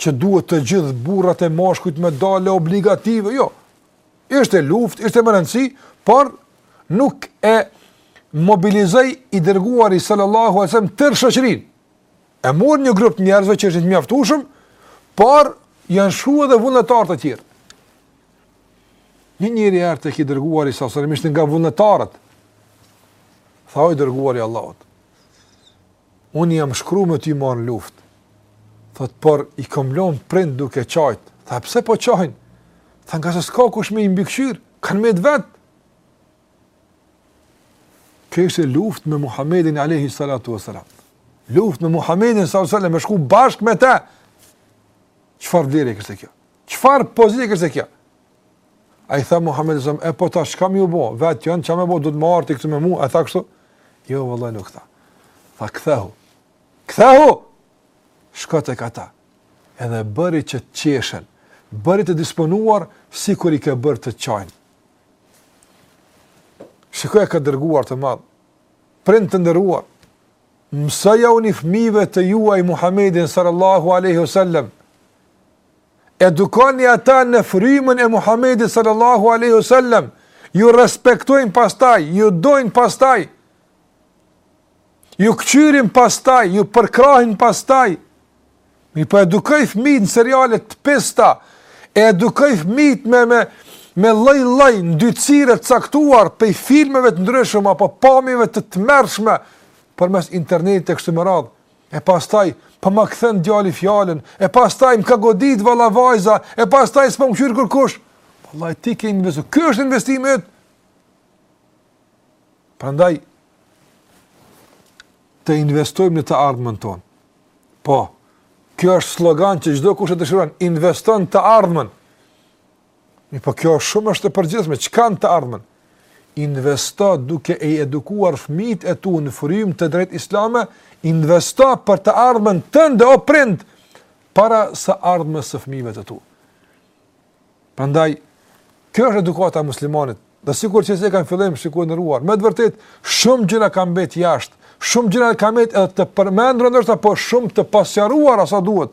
që duhet të gjithë burrat e mashkujt me dalë obligative, jo. Ishte luftë, ishte me rëndësi, por nuk e mobilizoi i dërguari sallallahu alajhi wasallam tërë shoqërinë. E mori një grup njerëzve që është i mjaftueshëm, por janë shkru edhe vullnetarë të tjerë. Një njeri erdh tek i dërguari sallallahu alajhi wasallam nga vullnetarët. Tha o i dërguari i Allahut. Unë jam shkru me ty me marr n'luftë. Thot por i kam lënë prindt duke qajt. Tha pse po qajnë? Tha ngase s'ka kush me i mbikëqyr, kanë met vetë. Kjo është luftë me Muhammedin alejhi salatu veselam. Luftë me Muhammedin salatu Veselam, me shku bashk me te. Çfarë vlere është kjo? Çfarë pozite është kjo? A i tha Muhammedi alejhi selam, e po tash çka me u bo, vetë janë çka me bo, duhet me ardh ti këtu me mu, a i tha kështu? Jo, vallahi nuk tha. Tha, kthehu. Kthehu! Shko tek ata. Edhe bëri që të qeshen. Bëri të disponuar, sikur i ke bërë të qajnë. Shikojeni këtë të dërguar të madh. Prind të nderuar. Mësojauni fmijve të juaj Muhammedin sallallahu aleyhi sallam. Edukoni ata në frymën e Muhamedit sallallahu alaihi wasallam, ju respektojnë pastaj, ju dojnë pastaj. Ju këqyrin pastaj, ju përkrahin pastaj. Mirëpo edukoj fëmijët në seriale të pista, e edukoj fëmijët me me me lloj-lloj ndytësirave të caktuar prej filmeve të ndryshëm apo pamjeve të tmerrshme përmes internetit e kështu me radhë. E pastaj, po ma kthen djali fjalën, e pastaj më ka godit valla vajza, e pastaj s'po më kqyr kërkush. Vallahi ti ke investuar. Ky është investimi yt. Prandaj të investojmë në të ardhmen tonë. Po. Kjo është slogan që çdokush e dëshiron, investo në të ardhmen. Mirëpo kjo shumë është e përgjithshme, çka në të ardhmen? Investo duke i edukuar fëmijët e tu në frymë të drejtë islame, investo për të ardhmen tënde o prind, para së ardhmes së fëmijëve të tu. Prandaj, kjo është edukata e muslimanit, Dhe sikurse që e ceka në fillim shikues të nderuar, me të vërtetë shumë gjëra kanë mbet jashtë, shumë gjëra kanë mbet edhe të përmendura ndoshta po shumë të pasqaruar sa duhet.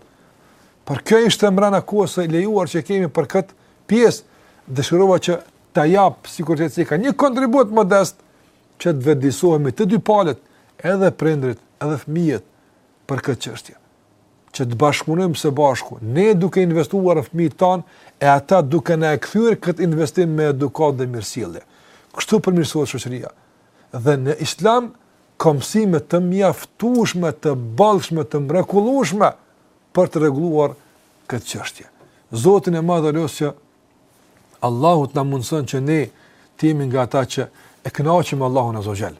Por kjo ishte mrena kohës së lejuar që kemi për kët pjesë, dëshirova që ta jap sikurse që e ceka një kontribut modest që të vetëdijesohemi të dy palët, edhe prindrit, edhe fëmijët për këtë çështje. që të bashkëpunojmë së bashku, ne duke investuar në fëmijët tanë e ata duke na e kthyer këtë investim me edukatë dhe mirësjellje. Kështu përmirësohet shoqëria. Dhe në Islam ka mësime të mjaftueshme, të bollshme, të mrekullueshme për të rregulluar këtë çështje. Zotin e Madh e lus që Allahu të na mundëson që ne të jemi nga ata që e kënaqim Allahun Azza wa Jall.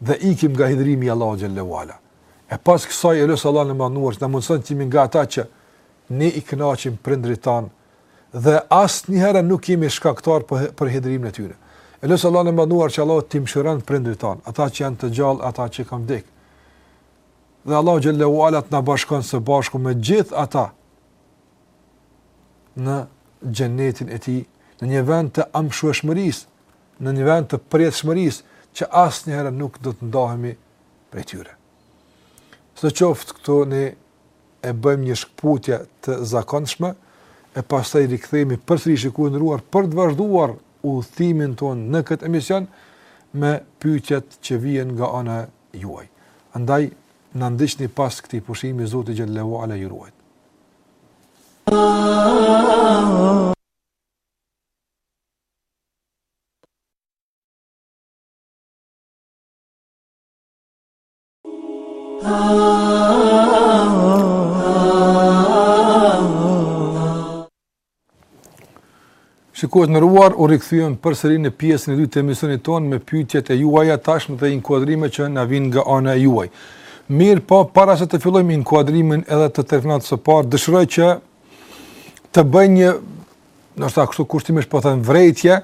dhe ikim nga hidhrimi i Allahut xhelle ue ala. E pas kësaj e lus Allahun e Madhëruar që të na mundëson të jemi nga ata që ne i kënaqim prindërit tanë dhe asnjëherë nuk jemi shkaktar për, për hidhërimin e tyre. E lus Allahun e Madhëruar që Allahu t'i mëshiron prindërit tanë, ata që janë të gjallë, ata që kanë vdekur. Dhe Allahu xhelle ue ala të na bashkon së bashku me gjithë ata në xhenetin e tij, në një vend të amshueshmërisë, në një vend të përjetshmërisë që asnjëherë nuk do të ndahemi prej tyre. Sidoqoftë, këtu ne e bëjmë një shkëputje të zakonshme, e pastaj rikthehemi përsëri, shikues të nderuar, për të vazhduar udhëtimin tonë në këtë emision me pyetjet që vijnë nga ana juaj. Andaj, na ndiqni pas këtij pushimi, Zoti xhelle ue ala ju ruajtë. Ah, ah, ah, Shikues të nderuar, u rikthyem përsëri në pjesën e dytë të emisionit tonë me pyetjet e juaja tashmë dhe inkuadrime që na vijnë nga ana e juaj. Mirëpo para se të fillojmë inkuadrimin edhe të telefonatës së parë, dëshiroj që të bëj një ndoshta kështu kushtimisht po them vërejtje,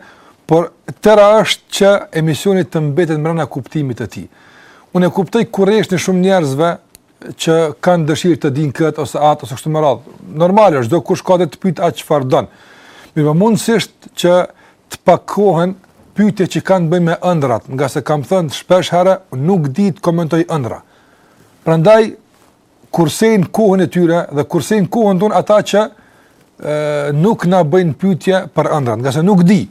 por e tëra është që emisioni të mbetet brenda kuptimit të tij. Unë e kuptoj kureshtjen e shumë njerëzve që kanë dëshirë të dinë këtë ose atë ose kështu me radhë. Normale është, çdokush ka të drejtë të pyet atë çfarë don. Mirëpo mundësisht që të pakohen pyetjet që kanë të bëjnë me ëndrrat, ngase kam thënë shpeshherë, nuk di të komentoj ëndrra. Prandaj kursejnë kohën e tyre dhe kursejnë kohën tonë ata që e, nuk na bëjnë pyetje për ëndrrat, ngase nuk di.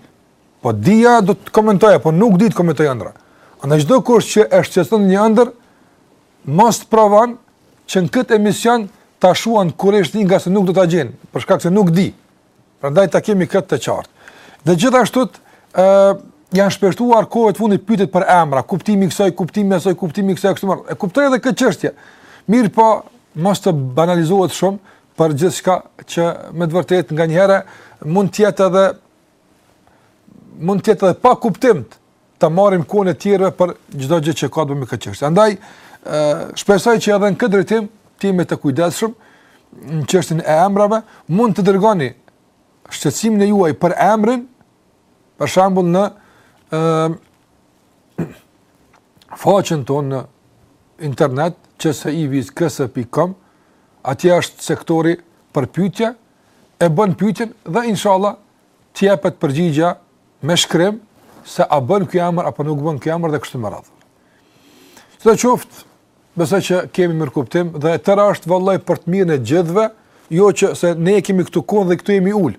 Po dija do të komentoja, po nuk di të komentoj ëndrra. Andaj çdokush që e shqetëson një ëndërr, mos të provon që në këtë emision ta shuan kureshtjen ngase nuk do ta gjen, për shkak se nuk di. Prandaj ta kemi këtë të qartë. Dhe gjithashtu ë janë shpeshtuar kohët e fundit pyetjet për emra, kuptimi i kësaj, kuptimi i asaj, kuptimi i kësaj kështu më. E kuptoj edhe këtë çështje. Mirëpo mos të banalizohet shumë për gjithçka që me të vërtetë nganjëherë mund të jetë edhe mund të jetë edhe pa kuptim ta marrim kohën e tjerëve për çdo gjë që ka të bëjë me këtë çështje. Andaj, ë shpresoj që edhe në këtë drejtim të jemi të kujdesshëm në çështjen e emrave, mund të dërgoni shqetësimin e juaj për emrin, për shembull në ë faqen tonë në internet csivis.com, atje është sektori për pyetje, e bën pyetjen dhe inshallah të jepet përgjigja me shkrim se a bën ky emër apo nuk bën ky emër dhe kështu me radhë. Sido qoftë, besoj që kemi mirëkuptim dhe e tëra është vallahi për të mirën e të gjithëve, jo që se ne kemi këtu kohë dhe këtu jemi ul.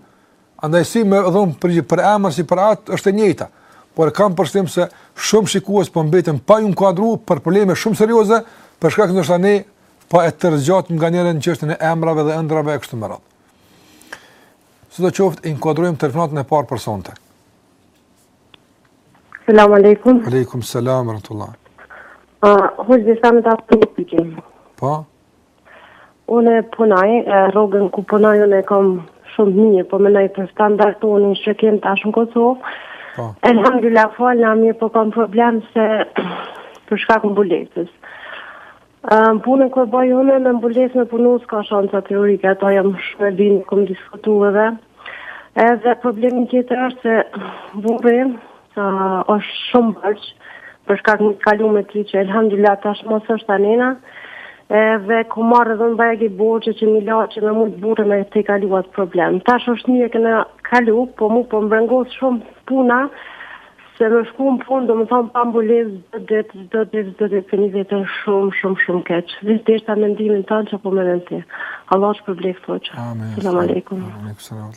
Andaj si me thënë për për emër si për atë është e njëjta. Por kam përshtypjen se shumë shikues po mbeten pa u inkuadru për probleme shumë serioze, për shkak se ndoshta ne po e tejzgjatim nganjëherë në çështjen e emrave dhe ëndrrave e kështu me radhë. Sido qoftë, inkuadrojmë telefonatën e parë për sonte. Selam aleikum. Aleikum selam rahmetullah. Ah, uh, hoxhë está me dando tudo pequeno. Po. Unë punoj, rrogën ku punoj unë kam shumë mirë, po mendoj për standard tonin që kem tash në Kosovë. Po. Elhamdulillah, valla mirë, po kam problem se për shkak të mbulesës. Um, punën kur bëj unë me mbulesë me punu s'ka shansa teorike, ato jam shumë e bindun, kom diskutu edhe. Edhe problemi tjetër është se burri uh, është shumë borxh, për shkak një kalu me ty që elhamdulillah tash mos është anena, edhe kom marrë edhe bajagi borxhe që një la që me mujt burri me të i kalu at problem. Tash është një e kena kalu, po mu po mbrengos shumë puna, Se me shku në punë, do më thonë pa mbulesë çdo ditë, çdo ditë, çdo ditë, po e nij veten shumë, shumë, shumë keq. Veç deshta mendimin tënd çka po mendon ti. Allah të shpërbleftë hoxhë. Amin. Selam aleikum. Amin. Aleikum selam.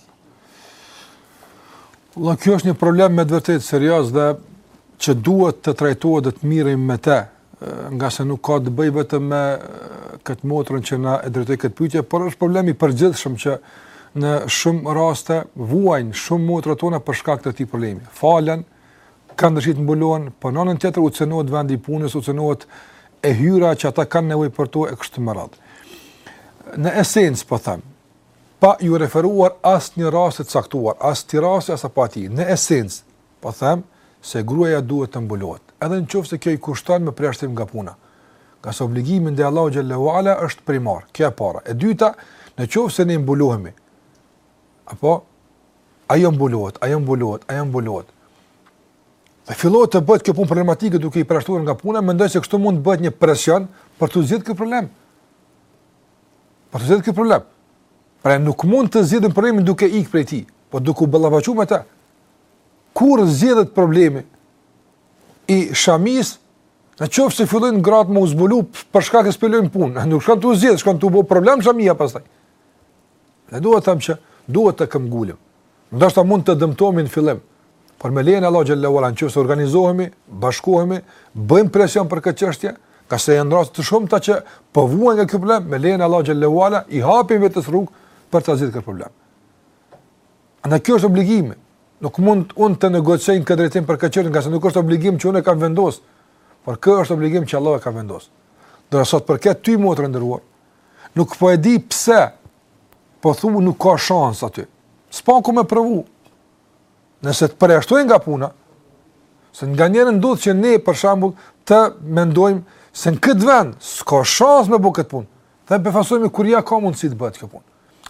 kjo është një problem me të vërtetë serioz dhe që duhet të trajtohet dhe të merremi me të, ngase nuk ka të bëjë vetëm me këtë motrën që na e drejtoi këtë pyetje, por është problem i përgjithshëm që në shumë raste vuajnë shumë motra tona për shkak të këtij problemi. Falen, kanë dëshirë të mbulohen, po në anën tjetër u cënohet vendi i punës, u cënohet e hyra që ata kanë nevojë për to e kështu me radhë. Në esencë po them, pa iu referuar asnjë rasti të caktuar, as këtij rasti as apo atij. Në esencë, Po them se gruaja duhet të mbulohet, edhe në qoftë se kjo i kushton me përjashtim nga puna. Ngase obligimi ndaj Allahu xhel-le ve ala është primar, kjo e para. E dyta, në qoftë se ne mbulohemi, apo ajo mbulohet, ajo mbulohet, ajo mbulohet. Dhe fillohet të bëhet kjo punë problematike duke i përjashtuar nga puna, mendoj se kështu mund të bëhet një presion për të zgjidhur këtë problem. Për të zgjidhur këtë problem. Pra nuk mund të zgjidhim problemin duke ikë prej tij, por duke u ballafaquar me të. kur zgjidhet problemi i shamisë, në qoftë se fillojnë gratë me u zbulu për shkak se s'po lejojnë punë, nuk shkon tu u zgjidh, shkon tu u bo problem shamia pastaj. Ne duhet të themi që duhet të këmbëngulim. Ndoshta mund të dëmtohemi në fillim, por me lejen e Allahut xhelle ve ala, në qoftë se organizohemi, bashkohemi, bëjmë presion për këtë çështje, ngase janë raste të shumta që po vuajnë nga ky problem, me lejen e Allahut xhelle ve ala, i hapim vetes rrugë për të zgjidhur këtë problem. Andaj kjo është obligim. Nuk mund unë të negocioj në këtë drejtim për këtë ngase nuk është obligim që unë e kam vendosur, por ky është obligim që Allahu e ka vendosur. Do të thotë për këtë ty motër e nderuar, nuk po e di pse po thu nuk ka shans aty. Së paku me provu. Nëse të përjashtojnë nga puna, se nganjëherë ndodh që ne për shembull të mendojmë se në këtë vend s'ka shans me bo këtë punë. Dhe befasohemi kur ja ka mundësi të bëhet kjo punë.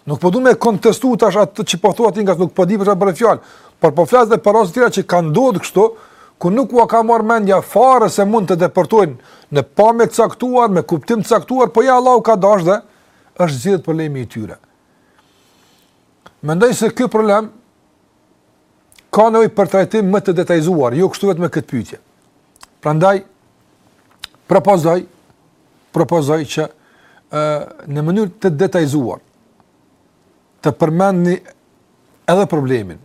Nuk po du me e kontestu tash atë që po thua ti ngase nuk po di për çfarë bëhet fjalë, por po flas edhe për raste të tjera që kanë ndodhur kështu, kur nuk ua ka marrë mendja fare se mund të depërtojnë në pamje të caktuar, me kuptim të caktuar, po ja Allahu ka dashur dhe është zgjidhur problemi i tyre. Mendoj se ky problem ka nevojë për trajtim më të detajzuar, jo kështu vetëm me këtë pyetje. Prandaj propozoj propozoj që ë në mënyrë të detajzuar të përmendni edhe problemin,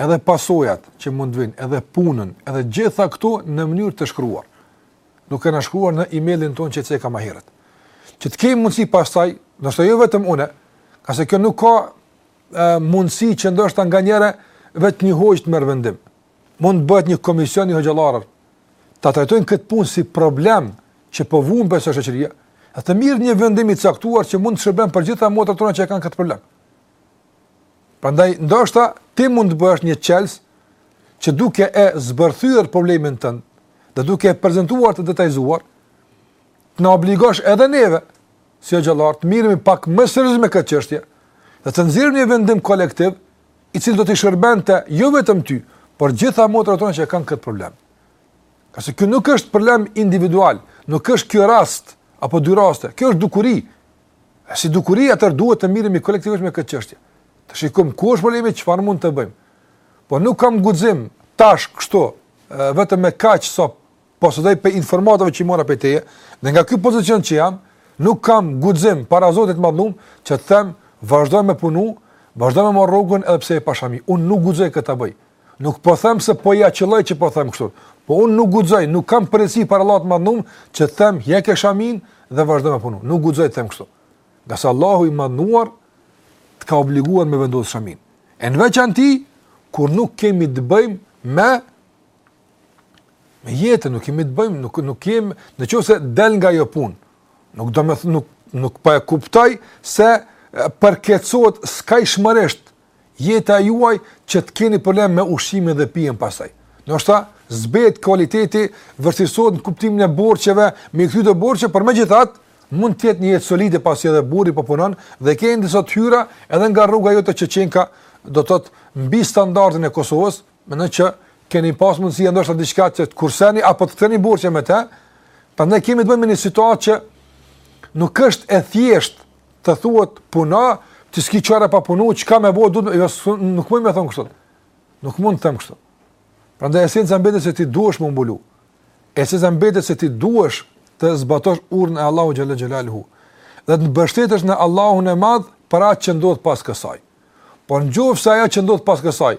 edhe pasojat që mund të vijnë, edhe punën, edhe të gjitha këto në mënyrë të shkruar. Duke na shkruar në emailin tonë që e ceka më herët. Që të kemi mundësi pastaj, ndoshta jo vetëm unë, ngase kjo nuk ka mundësi që ndoshta nganjëherë vetë një hoxhë të merr vendim. Mund të bëhet një komision i hoxhallarëve. Ta trajtojnë këtë punë si problem që po vuan prej saj shoqëria, dhe të merret një vendim i caktuar që mund të shërben për të gjitha motrat tona që e kanë këtë problem. Prandaj ndoshta ti mund të bëhesh një çelës që duke e zbërthyer problemin tënd, dhe duke e prezantuar të detajzuar, të na obligosh edhe neve, si hoxhallarë, të merremi pak më seriozisht me këtë çështje, dhe të nxjerrim një vendim kolektiv, i cili do t'i shërbente jo vetëm ty, por gjitha motrat tona që kanë këtë problem. Ngase kjo nuk është problem individual, nuk është ky rast, apo dy raste, kjo është dukuri. E si dukuri atëherë duhet të merremi kolektivisht me këtë çështje. Të shikojmë, ku është problemi, çfarë mund të bëjmë? Po nuk kam guxim, tash, kështu, vetëm me kaq, sa posedoj prej informatave që i mora për teje, dhe nga kjo pozicion që jam, nuk kam guxim para Zotit madhnum, që të them, vazhdoj me punu, vazhdoj me marr rrogën edhe pse e pashami. Unë nuk guxoj këtë të bëj. Nuk po them se po ja qëlloj që po them kështu. Po unë nuk guxoj, nuk kam përgjegjësi para Zotit madhnum, që të them, hiqe shamin dhe vazhdoj me punu. Nuk guxoj të them kështu. Ngase Allahu i madhnuar, të ka obliguar me vendosë shamin. E në veçan ti, kur nuk kemi të bëjmë me Me jetë nuk kemi të bëjmë, nuk nuk kemi, në qoftë se del nga ajo punë. Nuk do më nuk nuk po e kuptoj se përkeqësohet skajshmërisht jeta juaj që të keni problem me ushqimin dhe pijen pasaj. Do të thotë, zbet kualiteti vështirësohet në kuptimin e borxheve, me kthy borxhe, por megjithatë mund të jetë një jetë solide pasi edhe burri po punon dhe kanë disa të hyra edhe nga rroga jote që qenka do të thotë mbi standardin e Kosovës, Mendoj që keni pas mundësi ndoshta diçka që të kurseni apo të ktheni borxhe me të. Prandaj kemi të bëjmë me një situatë që nuk është e thjeshtë të thuhet puna, ti s'ki çare pa punu, çka me ba duhet, jo nuk mund të them kështu. Nuk mund të them kështu. Prandaj esenca mbetet se ti duhesh me u mbulu. Esenca mbetet se ti duhesh të zbatosh urdhrin e Allahut xhelle xhelaluhu. Dhe të mbështetesh në Allahun e Madh për atë që ndodh pas kësaj. Por në qoftë se ajo që ndodh pas kësaj,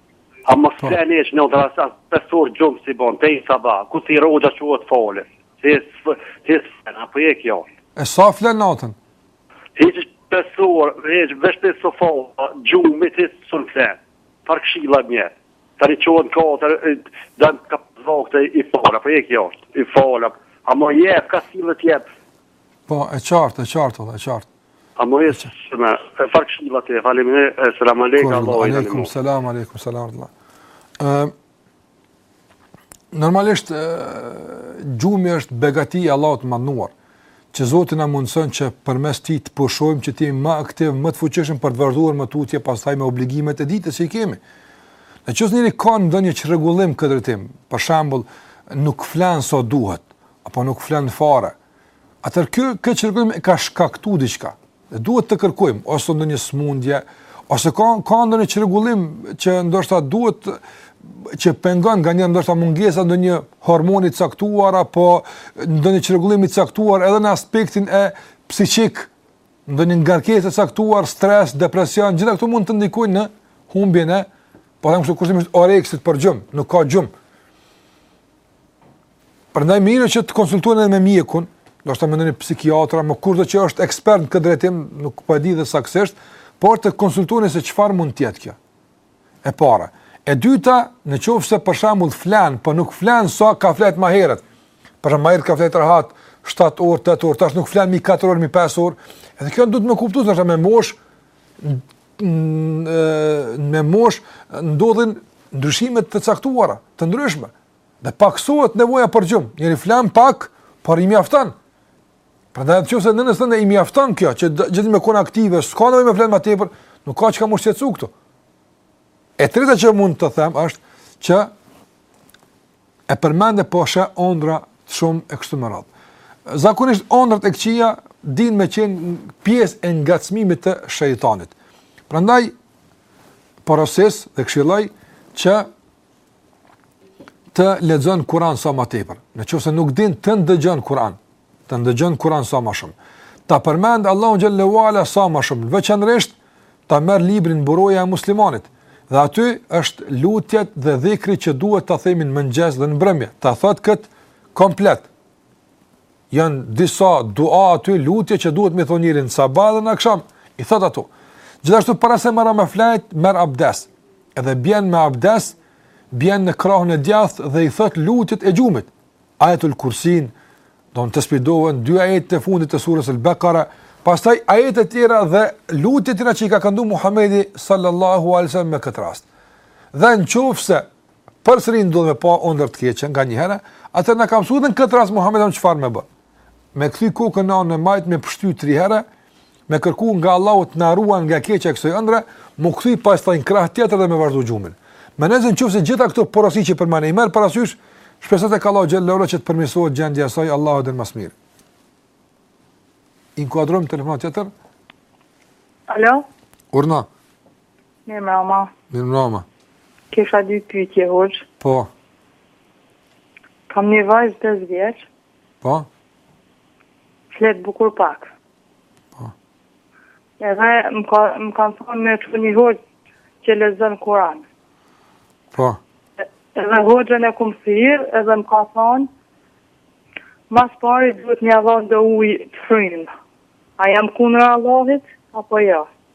A mos po. flen esh në dras as pesur gjum si bon te sa ba. Ku ti rroja quhet fole. Ti ti apo je kjo. E sa flen natën? Hiç pesur, hiç vesh te sofa, gjumi ti sun flen. Par këshilla mje. Tani quhet katër, dan ka vogte i fora, po je kjo. I fola. A mo je ka si më të jep. Po, e qartë, e qartë, e qartë. A më e së me, e farë kështu dhe të faleminderit, e selam alejka, Allah, Allah, Allah, aleikum, selam, aleikum, selam, Allah. Uh, normalisht, uh, gjumi është begati e Allahut të madhnuar, që Zoti na mundëson që përmes tij të pushojmë që të jemi më aktiv, më të fuqishëm për të vazhduar më tutje, pastaj me obligimet e ditës që i kemi. Në qoftë se njeri ka ndonjë çrregullim në këtë drejtim, për shambull, nuk flen sa duhet, apo nuk flen fare, atër ky, këtë çrregullim e ka shkaktu diçka, dhe duhet të kërkojmë, ose ndonjë smundje, ose ka, ka ndonjë çrregullim që ndoshta duhet, që pengon nga një ndërta mungesa ndë një hormoni caktuar, apo ndonjë çrregullim i caktuar edhe në aspektin psikik, ndonjë ngarkesë e caktuar, stres, depresion, gjitha këto mund të ndikojnë në humbjen e, po them kështu kushtimisht oreksit për gjumë, nuk ka gjumë, Prandaj mirë që të konsultohen edhe me mjekun, ndoshta me ndonjë psikiatër apo kushdo që është ekspert në këtë drejtim, nuk po e di dhe saktësisht, por të konsultohen se çfarë mund të jetë kjo. E para, e dyta, në qoftë se për shembull flan, po nuk flan sa ka flet më herët. Për shembull, më herët ka flet rahat 7 orë, 8 orë, tash nuk flan mbi 4 orë, mbi 5 orë. Edhe kjo duhet me kuptu ndoshta me moshë, me moshë ndodhin ndryshime të caktuara, të ndryshme. Dhe pakësohet nevoja për gjumë. Njeri flen pak, por i mjafton. Pra në qoftë se, nëse i mjafton kjo, që gjithë me kon aktive, s'ka nevojë me flenë ma tepër, nuk ka çka me u shqetësu këtu. E treta që mund të them është që e përmende po sheh ondra shumë e kështu me radhë. Zakonisht ondrat e këqia din me qenë pjesë e ngacmimit të shejtanit. Prandaj, porosis dhe këshilloj që të lexon Kur'an sa ma tepër. Në qoftë se nuk din të ndëgjon Kur'an, të ndëgjon Kur'an sa ma shumë. Ta përmend Allahun xhelle ve ala sa ma shumë, veçanërisht ta merr librin Mburoja e muslimanit. Dhe aty është lutjet dhe dhikri që duhet ta themi në mëngjes dhe në mbrëmje. Ta thot kët komplet, janë disa dua aty lutje që duhet me thonë njeri n'sabah dhe në aksham, i thot ato. Gjithashtu para se me ra me flejt, merr abdes, edhe bjen me abdes, bjen në krahun e djathtë dhe i thot lutjet e gjumit, ajetul kursin, lutjet, sidomos dy ajetet e fundit të surës El Bekare, pastaj ajete tjera dhe lutjet tjera që i ka këndu Muhammedi sallallahu alejhi selem me këtë rast. Dhe në qoftë se përsëri ndodh me pa ëndërr të keqe nganjëherë, atëherë na ka mësuar në këtë rast Muhamedi sallallahu çfarë me bë. Me kthy kokën në anën e majtë, me pështy tri herë, me kërku nga Allahu të na ruan nga keqja e kësaj ëndre, m'u kthy pastaj në krah tjetër dhe me vazhdu gjumin. Mendoj në qoftë se gjitha këto porosi që përmenda, i merr parasysh, shpresat te Allahu xhelle ve ala që të përmirësohet gjendja saj, Allahu e din ma s'miri. Inkuadrojmë telefonatën tjetër. Alo? Urdhno. Mirë mrama. Mirë mrama. Kisha dy pytje, hoxhë. Po. Kam një vajzë 5 vjeçe. Po. Flet bukur pak. Po. Edhe më, ka, më kanë thonë me çu te një hoxhë që lexon Kur'an. Po. Edhe hoxhën e kum thirr, edhe më ka thonë, ma s'pari duhet një javë do ujë të frymë. A jam kundra Allahit, apo jo? Ja?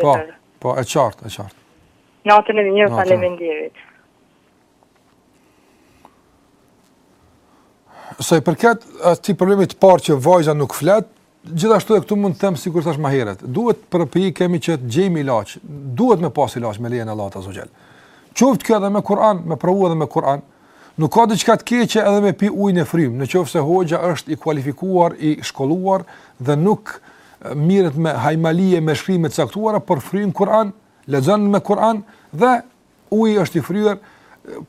Po, po, e qartë, e qartë. Natën e mirë, faleminderit. Sa i përket atij problemi të parë që vajza nuk flet, gjithashtu edhe këtu mund të them sikur thash ma herët, duhet të përpiqemi që të gjejmë ilaç, duhet me pas ilaç me lejen e Allahut azze ve xhel. Qoftë kjo edhe me Kur'an, me provu edhe me Kur'an, Nuk ka diçka të keqe edhe me pi ujin e frym, në qoftë se hoxha është i kualifikuar, i shkolluar dhe nuk mirret me hajmali e me shkrime të caktuara, por frym Kur'an, lexon me Kur'an dhe uji është i fryer,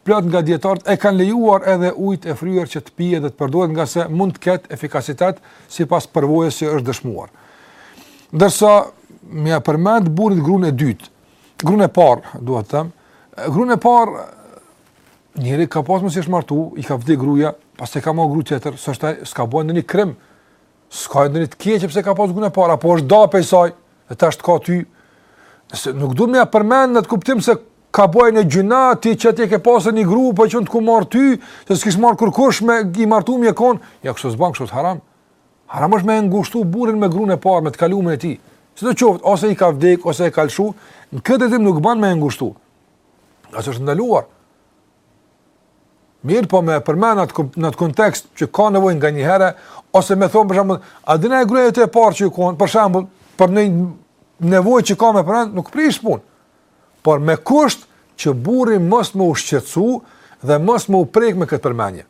plot nga dietarët e kanë lejuar edhe ujit e fryer që të pihet dhe të përdoret ngase mund të ketë efikasitet sipas përvojës që është dëshmuar. Ndërsa me ia përmend burrit gruan e dytë, gruan e parë, dua të them, gruan e parë njëri ka pasur si është martu, i ka vdek gruja, pas e ka marrë gru tjetër, s'është s'ka bën ndonjë krim. S'ka ndonjë të keqe pse ka pasur gru ma para, po është da pej saj, e tash të ka ty. Nëse nuk duhet me ja përmend në kuptim se ka bën gjynah ti që ti ke pasur një gru, po që të ka marr ty, se s'kish marr kërkush me i martu më kon, ja kështu s'bën kështu haram. Haram është me ngushtu burrin me grun e parë, me të kalumen e tij. Sido qoftë, ose i ka vdek, ose e ka lëshu, në këtë drejtim nuk bën me ngushtu. Ngase është ndaluar. Mirëpo me përmend në atë kontekst që ka nevojë nganjëherë, ose me thonë për shambull, a dina e gruja jote e parë qysh u konë, për shambull, për një nevojë që ka me përmend, nuk prish punë. Por me kusht që burri mos me u shqetësu dhe mos me u prek me këtë përmendje.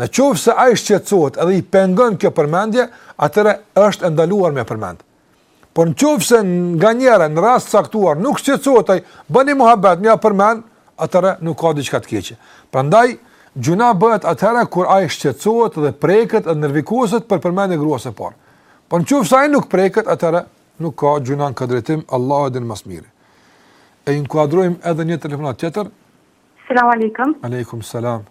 Në qoftë se ai shqetësohet edhe i pengon kjo përmendje, atëherë është e ndaluar me përmend. Por në qoftë se nganjëherë, në rast të caktuar, nuk shqetësohet ai, bëni muhabet, me ia përmend, atëherë nuk ka diçka të keqe. Prandaj, gjynah bëhet atëherë kur ai shqetësohet dhe preket dhe nervikoset për përmendje të gruas së parë. Por në qoftë se ai nuk preket, atëherë nuk ka gjynah në këtë drejtim, Allahu e din ma së miri. E inkuadrojmë edhe një telefonatë tjetër. Selam aleikum. Aleikum selam.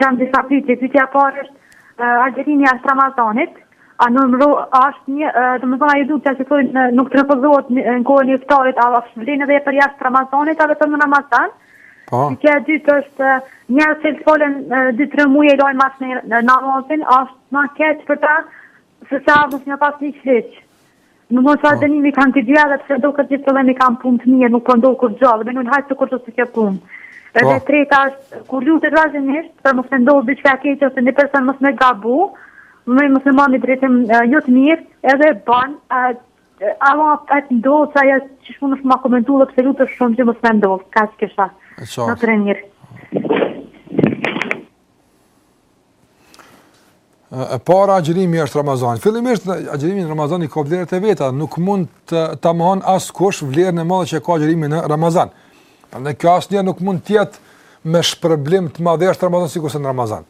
Kam disa pyetje. Pyetja e parë është agjerimi jashtë Ramazanit, a numëro është një, do të thonë ajo dua që thonë nuk refuzohet në kohën e iftarit, a është vlen edhe për jashtë Ramazanit apo për Ramazan? Po. Pyetja e dytë është një se e falën 2-3 muaj e lanë mas namazin, a është më keq për ta se sa mos më pas nisë hiç. Në mos fa dënimi kanë të djela, pse do këtë gjithë të dhe mi kanë punë të mirë, nuk pëndohë po kur gjallë, me nënë hajtë të kur të të kjo punë. Edhe po. treta është, kur lu të rrëzënisht, për mos të ndohë dyqka keqë, ose një person mos me gabu, me mos me mami drejtim jo të mirë, edhe banë, a ma e të ndohë, sa ja që shumë është ma komentu, dhe pse lu të shumë që mos me ndohë, ka që kësha, në të rënjërë. e para agjërimi është Ramazani. Fillimisht agjërimi në Ramazan i ka vlerat e veta, nuk mund të ta mohon askush vlerën e madhe që ka agjërimi në Ramazan. Prandaj kjo asnjë nuk mund të jetë me shpërblim të madh jashtë Ramazanit sikurse në Ramazan.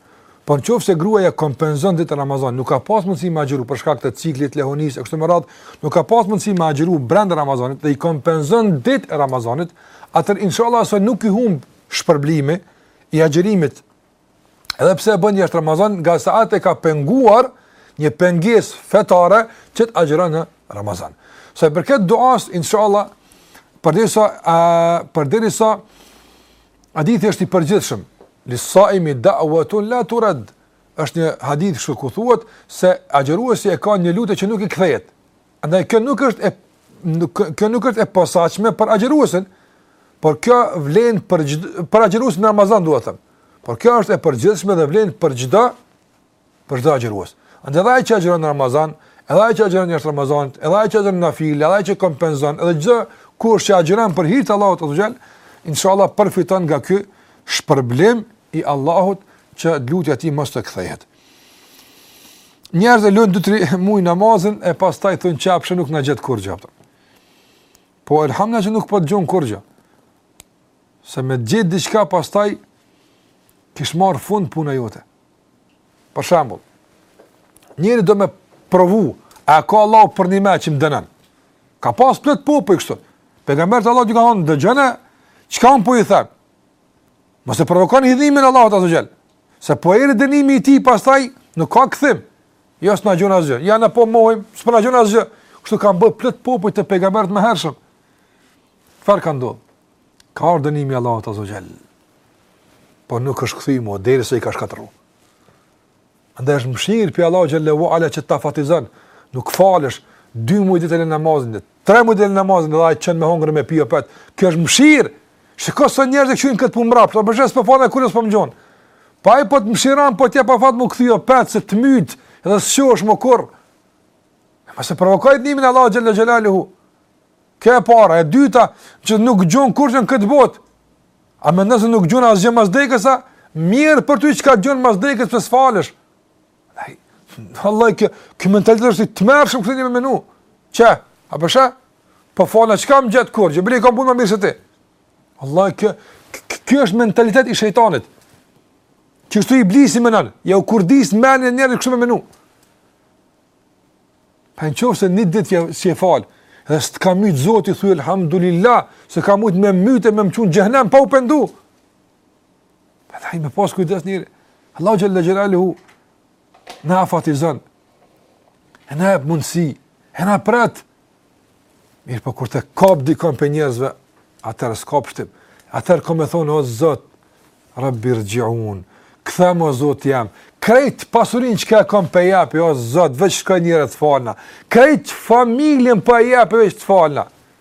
Po nëse gruaja kompenzon ditët e Ramazanit, nuk ka pas mundësi me agjëru për shkak të ciklit lehonisë e kështu me radhë, nuk ka pas mundësi me agjëru brenda Ramazanit dhe i kompenzon ditët e Ramazanit, atëherë inshallah se nuk i humb shpërblimi i agjërimit Edhe pse e bën jashtë Ramazanit, ngase atë e ka penguar një pengesë fetare që të agjëron në Ramazan. Sa i përket duasë, inshallah, përderisa, përderisa hadithi është i përgjithshëm, lis-saimi da'uatun la turad, është një hadith ku thuhet, se agjëruesi e ka një lutje që nuk i kthehet, Andaj kjo nuk është e kjo nuk është e posaçme për agjëruesin, por kjo vlen për për agjëruesin në Ramazan duhet të them. Por kjo është e përgjithshme dhe vlen për çdo për çdo agjërues. Andaj ai që agjëron në Ramazan, edhe ai që agjëron jashtë Ramazanit, edhe ai që agjëron nafile, edhe ai që kompenzon, edhe çdokush që agjëron për hir të Allahut azze ve xhel, inshallah përfiton nga ky shpërblim i Allahut që lutja e tij mos të kthehet. Njerëz e lënë dy tri muaj namazin e pastaj thon qe pse nuk na gjet kurrgjo. Po elhamdulilah që nuk po të gjon kurrgjo. Se me gjet diçka pastaj kish marr fund puna jote. Për shembull, njeri do me provu, a ka Allah për një me që më dënon. Ka pas plot popuj kështu. Pejgamberët e Allahut që ka thonë, dëgjëne, që ka unë po i thënë? Mos e provokoni hidhërimin e Allahut azze ve xhel. Se po erdhi dënimi i tij pastaj nuk ka kthim. Jo s'na gjon asgjë. Ja na po mohim, s'po na gjon asgjë. Kështu kanë bërë plot popuj të pejgamberëve më hershëm. Çfarë ka ndodhur? Ka ardhur dënimi i Allahut azze ve xhel. Po nuk është kthy mo derisa i ka shkatërru. Andaj është mëshirë pi Allahut xhel-le ue ala që ta afatizon. Nuk falesh dy muaj ditë e le namazin. Tre muj e le namazin dhe ai t'qon me hongër me pi opet. Kjo është mshirë. Shiko sa njerëz që janë këtu po mbrap, po bësh s'po falna kurrgjo s'po m'gjon. Po ai po të mshiron, po t'jep afat me u kthy opet se të myt, edhe s'qohesh më kurr. Po mos e provoko hidhërimin e Allahut xhel-le xhelaluhu. Kjo e para, e dyta, që nuk t'gjon kurrgjo në këtë botë. Ama nëse nuk t'gjon asgjë mas dekës, mjerë për ty çka t'gjon mas dekës pse s'falesh. Vallahi, ky, ky mentalitet është i tmerrshëm kështu me menu. Që? A po sheh? S'po falna, çka m'ka gjet, kurrgjo? Që bëri, kam punë më mirë se ti. Allah, ky, ky, ky është mentalitet i shejtanit. Qeshtu Iblisi menon. Ja u kurdis menen njerëzve kështu me menu. Po në qoftë se një ditë që, që s'e fal, dhe s'të ka mytë Zoti, thuj, alhamdulillah, se ka mujt me t'mytë e me t'qu n'xhehnem, pa u pendu. Po duhet me pas kujdes njeri. Allahu xhelle xhelaluhu, na afatizon, e na jep mundësi, e na pret. Mirëpo kur të kap dikon prej njerëzve, atëherë s'ka pshtim. Atëherë ka me thonë, o zot, rabbirxhiun, kthem o zot jam, krejt pasurin çka kom po e japi, o zot, veç shkoj një herë të falna, krejt familjen po e japi veç të falna.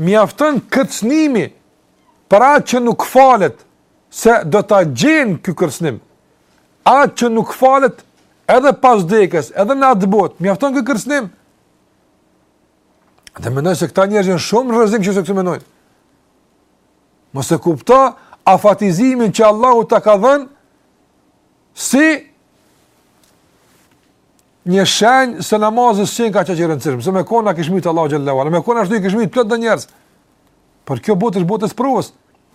Mjafton kërcënimi për atë që nuk falet, se do ta gjenë ky kërcënim. Atë që nuk falet edhe pas vdekjes, edhe në atë botë, mjafton ky kërcënim. Dhe mendoj se këta njerëz janë shumë rrezik që kështu mendojnë. Mos e kupto afatizimin që Allahu ta ka dhënë si Një shenjë se namazi s'qenka aq i rëndësishëm, se me kon, i kish myt Allahu xhelle ue ala, me kon ashtu i kish myt plot njerëz. Por kjo botë është botë e sprovës.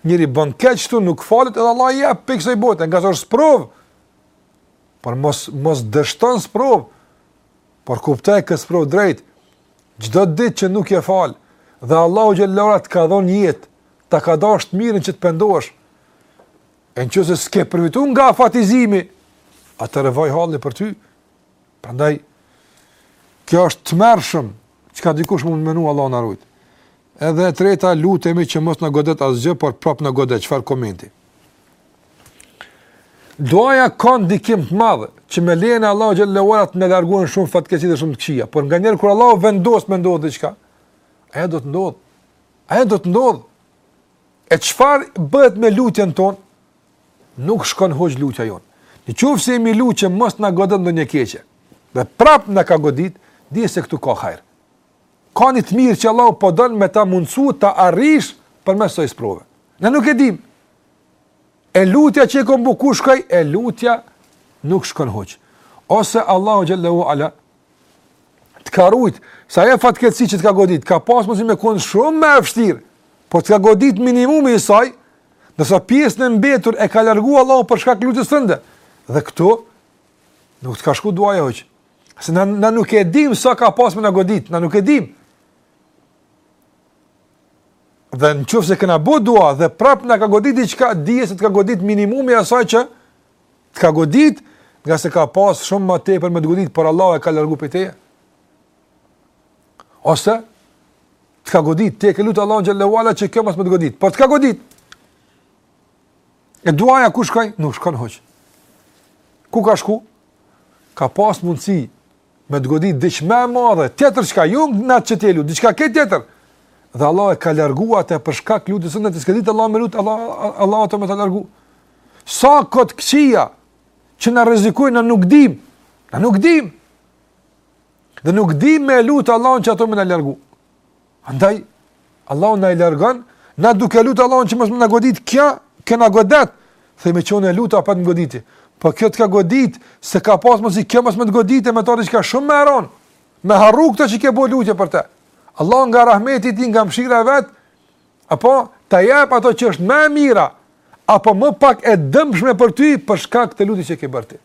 Njeri bon keq, kështu nuk falet edhe Allah i jep prej kësaj bote, ngaqë është sprovë. Por mos mos dështo n'sprovë. Por kuptoje këtë sprovë drejt. Çdo ditë që nuk je fal dhe Allahu xhelle ue ala të ka dhënë jetë, ta ka dashur të mirën që të pendohesh. E në qoftë se s'ke përfitu nga afatizimi, atëherë vaj halli për ty. Përndaj, kjo është e tmerrshme, çka dikush mund me menu, Allahu na ruajt. Edhe e treta, lutemi që mos na godet asgjë, por prap na godet, çfarë komenti. Duaja ka ndikim të madh, që me lejën e Allahut xhelle ue ala të na largohen shumë fatkeqësi dhe shumë të këqija, por nganjëherë kur Allahu vendos me ndodhë diçka, ajo do të ndodhë, ajo do të ndodhë, E çfarë bëhet me lutjen tonë? Nuk shkon huq lutja jonë. Në qoftë se jemi lutë që mos na godet ndonjë e keqe, dhe prapë na ka godit, dhije se këtu ka hajrë. Ka një të mirë që Allahu po don me ta mundësu ta arrish përmes ksaj sprove. Na nuk e dim. E lutja që e kom bo ku shkoi, e lutja nuk shkon huq. Ose Allahu xhelle ue ala, Të ka rujt asaj fatkeqësie që të ka godit, ka pas mundësi me konë shumë më e vështirë, por të ka godit minimumi i saj, ndërsa pjesën e mbetur e ka largu Allahu për shkak lutjes tënde. Dhe këtu, nuk të ka shku duaja huq. Se na, na nuk e dim sa ka pas me na godit, na nuk e dim. Dhe në qoftë se kena bo dua dhe prapë na ka godit diçka, dhije se të ka godit minimumi i asaj që Të ka godit, ngase ka pas shumë ma tepër me të godit, por Allahu e ka largu prej teje. Ose, të ka godit, ti e ke lut Allahun xhelle ue ala që kjo mos me të godit, por të ka godit. E duaja ku shkoi? Nuk shkon huq. Ku ka shku? Ka pas mundësi Me të godit diç ma e madhe, tjetër çka, jo atë që ti e lut, diçka krejt tjetër. Dhe Allah e ka larguar atë për shkak lutjes sate, ti s'ke ditë Allah me lut, Allah Allah atë me ta largu. Sa ka të këqija që na rrezikojnë na nuk dim. Na nuk dim. Dhe nuk dim me lut Allahun që ato me na largu. Andaj, Allahu na i largon, na duke lutë Allahun që mos me na godit kjo, kjo na godet, themi qe unë e luta apet më goditi. Po kjo të ka godit, se ka pas në vend kjo mos me të godit, e me ta diçka shumë më e rëndë, me harru këta që ke bo lutje për te. Allah nga rahmeti i tij, nga mshira e vet, apo ta jep ato që është më e mira, apo më pak e dëmshme për ty, për shkak të lutjes që ke bërë ti.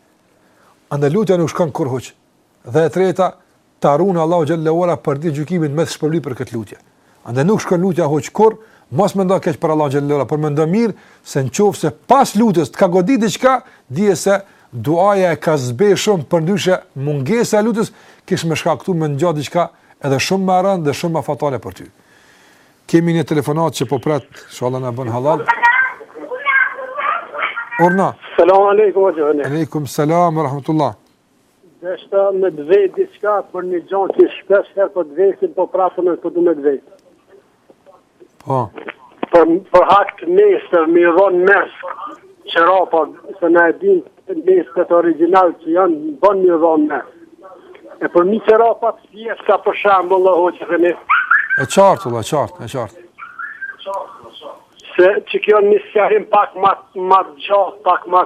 Andaj lutja nuk shkon kurrë huq. Dhe e treta, ta run Allahu xhelle ue ala për ditë të gjykimit me të shpërbly për këtë lutje. Andaj nuk shkon lutja huq kurrë, mos mendo keq për Allahun xhelle ue ala, por mendo mirë se nëse pas lutjes të ka godit diçka, dije se duaja e ka zbeh shumë përndryshe mungesa e lutjes, kish me shkaktu me ngja diçka edhe shumë më e rëndë dhe shumë më fatale për ty. Kemi një telefonat që po pret, inshallah na bën halal. Urdhno. Selam aleikum, alo. Aleikum selam, rahmetullah. Deshta me të vet diçka për një gja që shpeshherë po të vetin po prapë po du me të vet. Po. Për, për hak të mes-hit, me i dhonë mes-h çorapave, se na e din mestet origjinal që janë, bon me i dhonë mes-h. E përmbi çorapa të fjesë, ka për shembull dhe hoxhë dhe ne. E qartë, e qartë, e qartë. Kjo do një sqarim pak ma, ma gjatë, pak ma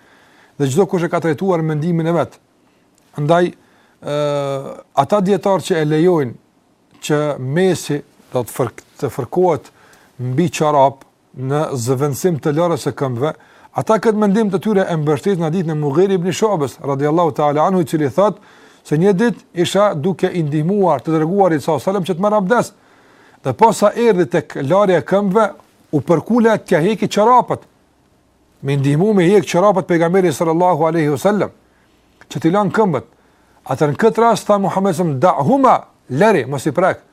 dhe çdo kush e ka trajtuar mendimin e vet. Andaj ë ata dijetarë që e lejojnë që mes-hi do të fërk, të fërkohet mbi çorap në zëvendësim të larjes së këmbëve, ata këtë mendim të tyre e mbështesin në hadithin e Mughire ibn Shu'bës radhiyallahu ta'ala anhu i cili thotë se një ditë isha duke i ndihmuar të dërguarit alejhi selam që të marrë abdes. Dhe posa erdhi tek larja e këmbëve, u përkula t'ia heqi çorapat. Me i ndihmu me hjek çorapat pejgamberit sallallahu aleyhi sallam, që t'i lanë këmbët, atëherë në këtë rast tha Muhamedi alejhi selam, da huma, leri, mos i prek,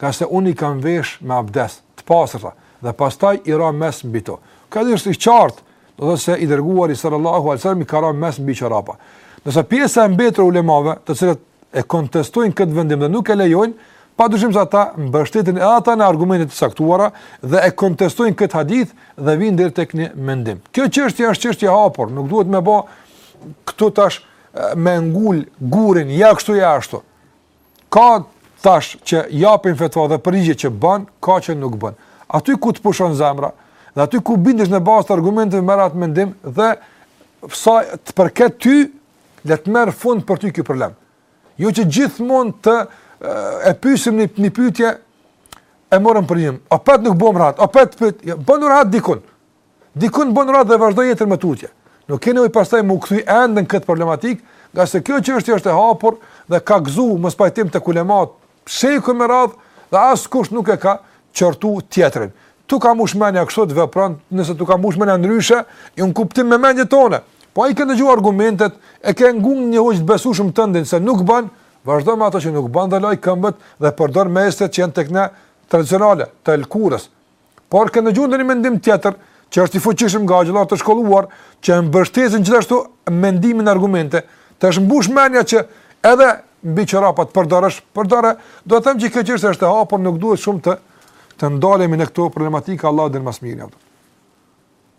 ngase unë i kam vesh me abdes, të pastërta, dhe pastaj i ra mes-h mbi to. Hadithi është i qartë, do të thotë se i dërguari sallallahu aleyhi sallam, i ka ra mes-h mbi çorapa. Ndërsa pjesa e mbetur e ulemave, të cilët e kontestojnë këtë vendim dhe nuk e lejojnë, Padyshim se ata mbështeten edhe ata në argumente të caktuara dhe e kontestojnë këtë hadith dhe vijnë deri tek një mendim. Kjo çështje është çështje e hapur, nuk duhet me ba këtu tash me ngul gurin ja kështu ja ashtu. Ka tash që japin fetva dhe përgjigje që ban, ka që nuk ban. Aty ku të pushon zemra, dhe aty ku bindesh në bazë të argumenteve merre at mendim dhe sa të përket ty, le të merr fund për ty ky problem. Jo që gjithmonë ta pyesim një, një pyetje e morëm përgjigjen. Opet nuk bohemi rahat, opet pyet, ja, bonu rahat dikun. Dikun bonu rahat dhe vazhdon jetën më tutje. Nuk keni nevojë pastaj me u kthy ende në këtë problematikë, ngase kjo çështje është e hapur dhe ka gëzu mospajtim tek ulemat E kështu me radhë dhe askush nuk e ka qortu tjetrin. T'u ka mush menja kështu ti vepron, nëse t'u ka mush menja ndryshe, jo në kuptim me mendje tonde. Po a i ke ndëgju argumentet, e ke ngu një hoxhë të besueshëm tëndin, se nuk ban, vazhdo me ato që nuk ban dhe laj këmbët dhe përdor mestet që janë tek ne tradicionale, të lëkurës. Por ke ndëgju ndonjë mendim tjetër që është i fuqishëm nga hoxhallarë të shkolluar që e mbështesin gjithashtu mendimin në argumente, të është mbush menja që edhe mbi çorapa t'përdorësh, përdore, do të them që kjo çështje është e hapur, nuk duhet shumë të ndalemi në këto problematika Allahu e din më së miri.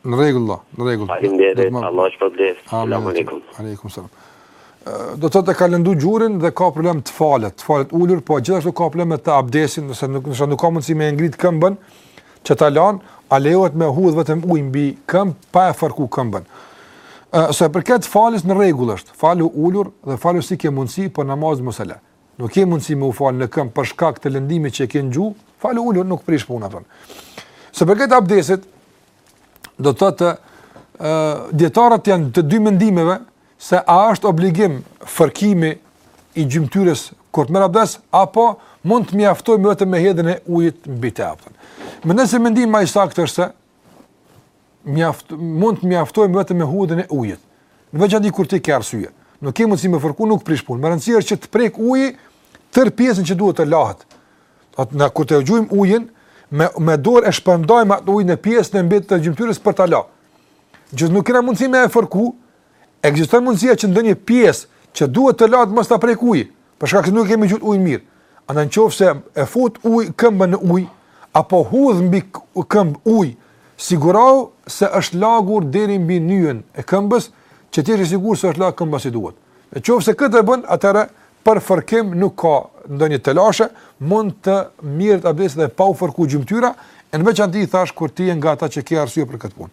Në rregull vëlla, në rregull. Faleminderit, Allahu ju shpërbleftë. Selam aleikum. Aleikum selam. Do të thotë ka lëndu gjurin dhe ka problem të falet, të falet ulur, po gjithashtu ka problem me abdesin, nëse nuk nëse nuk ka mundësi me ngrit këmbën që ta lan, a lejohet me hudh vetëm ujë mbi këmbë pa e fërku këmbën. Ë, sa i përket faljes në rregull është, falu ulur dhe falu si ke mundësi, po namazin mos e lë. Nuk ke mundësi me u falë në këmë për shkak të lëndimit që e ke në gju, falu ulur nuk prish punë, kupton. Sa i përket abdesit, do të thotë uh, dijetarët janë të dy mendimeve se a është obligim fërkimi i gjymtyrës kur të merr abdes, apo mund të mjaftojmë vetëm me hedhjen e ujit mbi të, kupton. Mendoj se mendimi ma i saktë është se, mjaft, mund të mjaftojmë vetëm me hudhjen e ujit. Në veçanti kur ti ke arsye. Nuk ke mundësi me fërku, nuk prish punë. Me rëndësi është që të prek uji tërë pjesën që duhet të lahet. Do të thotë kur e gjujmë ujin me me dorë e shpërndajmë atë ujë në pjesën e mbetur të gjymtyrës për ta la. Që nuk kena mundësi me e fërku, Ekziston mundësia që ndonjë pjesë që duhet të lahet mos ta prek uji, për shkak se nuk e kemi gjujt ujin mirë. Andaj nëse e fut ujë këmbën në ujë apo hudh mbi këmbë ujë, sigurohu se është lagur deri mbi nyjen e këmbës, që ti je i sigurt se është lagur këmba si duhet. Nëse këtë e bën, atëherë për fërkim nuk ka ndonjë telashe, mund të mirret abdesti dhe pa u fërkuar gjymtyra, e në veçanti thash kur ti je nga ata që ke arsye për këtë punë.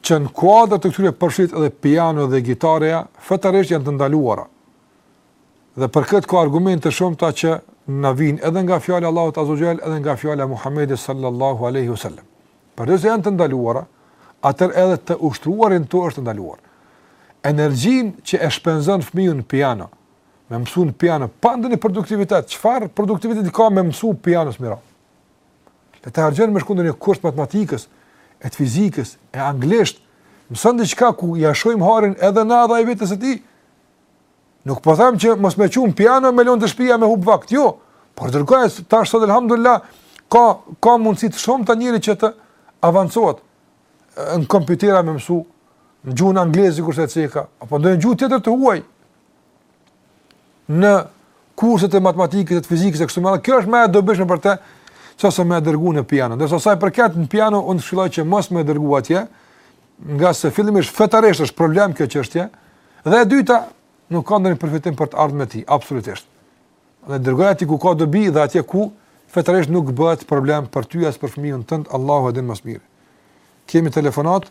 që në kuadër të këtyre përfshihet edhe piano dhe gitarja, fetarisht janë të ndaluara. Dhe për këtë ka argumente të shumta që na vijnë edhe nga fjala e Allahut Azze ue xhel edhe nga fjala e Muhammedit sallallahu alejhi ue sel-lem. Përderisa janë të ndaluara, atëherë edhe të ushtruarit është e ndaluar. Energjinë që e shpenzon fëmija në piano, me mësu në piano, pa ndonjë produktivitet, çfarë produktiviteti ka me mësu piano fëmija? Le ta harxhon me shku në ndonjë kurs të matematikës, e të fizikës, e anglisht, mëson diçka ku ia sheh hajrin edhe ndaj vetes së tij. Nuk po them që mos me çu në piano me lon te shpia me hub vakt, jo. Por dërgoje tash sot elhamdulilah ka ka mundësi të shumta njeriu që të avancohet në kompjutera me mësu, në gjuhën angleze sikurse e ceka, apo ndonjë gjuhë tjetër të huaj, në kurset e matematikës e të fizikës e kështu me radhë, kjo është më e dobishme për të sesa me dërgu në piano. Ndërsa sa i përket në piano, unë këshilloj që mos me dërgu atje, ngase fillimisht fetarisht është problem kjo çështje. Dhe e dyta, nuk ka ndonjë përfitim për të ardhmen e tij, absolutisht. Dhe dërgoje atje ku ka dobi dhe atje ku fetarisht nuk bëhet problem për ty as për fëmijën tënd, Allahu e din më së miri. Kemi telefonat?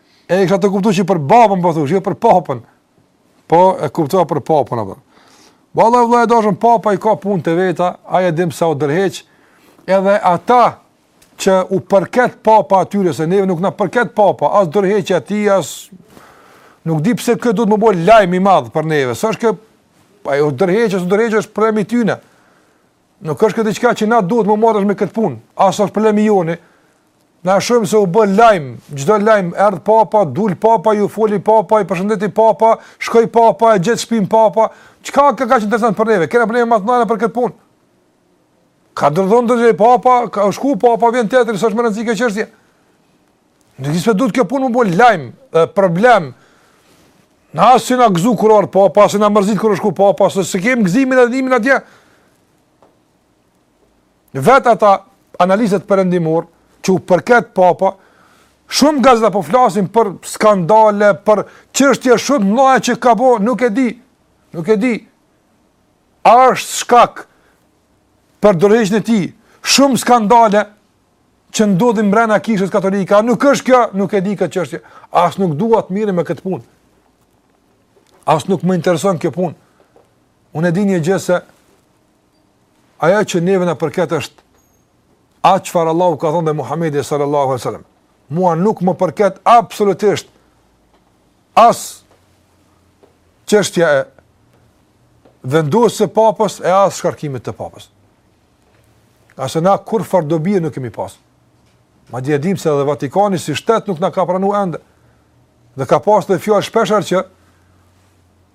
E kisha të kuptu që për babën po thush, jo për papën. Po e kuptova për papën. Po. Valla vëlla i dashur, papa i ka punët e veta, ai e din pse u dorëheq. Edhe ata që u përket papa, atyre se neve nuk na përket papa, as dorëheqja e tij as nuk di pse kjo duhet me u bë lajm i madh për neve. Se a është ky pa u dorëheq, a s'u dorëheq është problem i tyne. Nuk është kjo diçka që na duhet me u marrë me këtë punë, as është problem i joni. Na e shohim se u bë lajm, çdo lajm, erdh papa, dul papa, ju foli papa, i përshëndeti papa, shkoi papa, e gjet shpinë papa, çka ka kaq interesant për neve, kena probleme ma t'mdha se këtë punë. Ka dhënë dorëheqje papa, ka shku papa, vjen tjetër, s'është me rëndësi kjo çështje. Nuk di pse duhet kjo punë me u bë lajm, problem, na as që jena gëzu kur erdh papa, as që jena mërzit kur ka shku papa, as që kemi gëzimin e hidhnimin atje, Vetë ata analistët perëndimorë që u përket papa, shumë gazeta po flasin për skandale, për çështje shumë të mëdha që ka bë, nuk e di. Nuk e di. A është shkak për dorëheqjen e tij? Shumë skandale që ndodhin brenda kishës katolike. A nuk është kjo? Nuk e di këtë çështje. As nuk dua të merrem me këtë punë. As nuk më intereson kjo punë. Unë e di një gjë se ajo që neve na përket është ajo çfarë Allahu ka thënë dhe Muhamedi sallallahu alaihi wasallam. Mua nuk më përket absolutisht as çështja e vendosjes së papës e as shkarkimit të papës. As na kurrfarë dobie nuk kemi pas. Madje e dimë se edhe Vatikani si shtet nuk na ka pranu ende. Dhe ka pas dhe fjalë shpeshherë që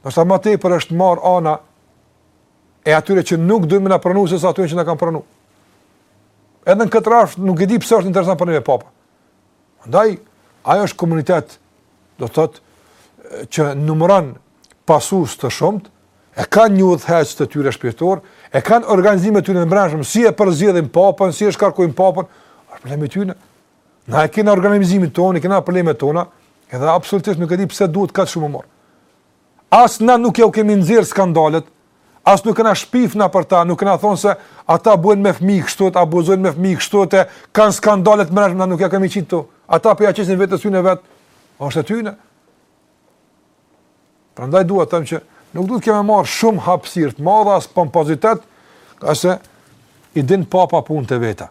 ndoshta ma tepër është marrë ana e atyre që nuk dojnë me na pranu se sa atyre që na kanë pranu. Edhe në këtë rast nuk e di pse është interesant për ne papa. Andaj ajo është komunitet do të thotë që numëron pasues të shumtë, e kanë një udhëheqës të tyre shpirtëror, e kanë organizimin e tyre të brendshëm, si e përzgjedhin papën, si e shkarkojnë papën, është problem i tyre. Na e kemi organizimin tonë, kemi problemet tona, edhe absolutisht nuk e di pse duhet kaq shumë më. As na nuk jau kemi nxjerr skandalet, as nuk kena shpif na për ta, nuk kena thonë se ata bëjnë me fëmijë kështu, ata abuzojnë me fëmijë kështu, i kanë skandalet more, na nuk ja kemi qitë tu. Ata po ja qesin vetes tyne vet, është e tyne. Prandaj dua të them që nuk duhet kjo me marrë shumë hapësirë të madhe as pompozitet, se i din papa punët e veta.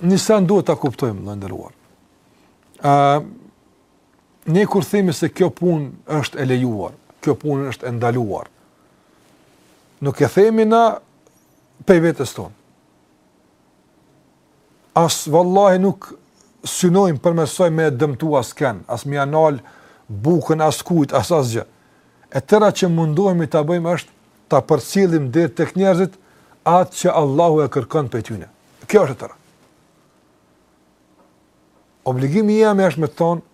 Një sen duhet ta kuptojmë, vëlla i nderuar. Uh, ne kur themi se kjo punë është e lejuar, kjo punë është e ndaluar, nuk e themi na pej vetes tonë. As vallahi nuk synojmë përmes saj me dëmtu askënd, as me ia nal bukën askujt, as asgjë. E tëra që mundohemi ta bëjmë është ta përcjellim deri tek njerëzit atë që Allahu e kërkon prej tyne. Kjo është e tëra. Obligimi jem është me të thonë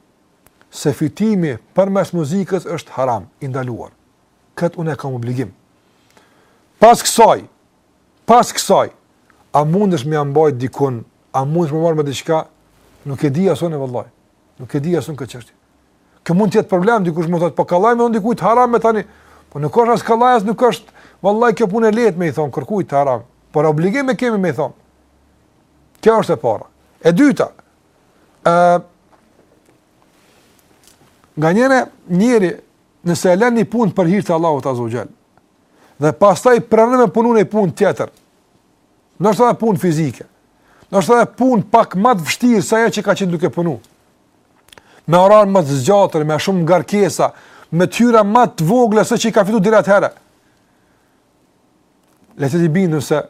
se fitimi përmes muzikës është haram, i ndaluar. Kët unë e kam obligim. Pas kësaj, Pas kësaj, a mundesh me u mbajt dikun, a mundesh me u marr me diçka? Nuk e di as unë vëllai. Nuk e di as unë këtë çështje. Kjo mund të jetë problem dikush më thotë, po kallaj me i thonë dikujt haram me tani. Po nuk është as kallaj as nuk është, vëllai kjo punë e lehtë me i thonë kërkujt haram. Por obligim e kemi me i thonë. Kjo është e para. E dyta. Ë uh, Nga njëherë njeri, nëse e len ni punë për hir të Allahut azze ve xhel, dhe pastaj pranon me punu një punë tjetër, noshta edhe punë fizike, noshta edhe punë pak ma të vështirë se ajo që ka qenë duke punu, me orar ma të zgjatur, me shumë ngarkesa, me t'hyra ma të vogla se që i ka fitu deri atëherë. Le të jetë i bindur se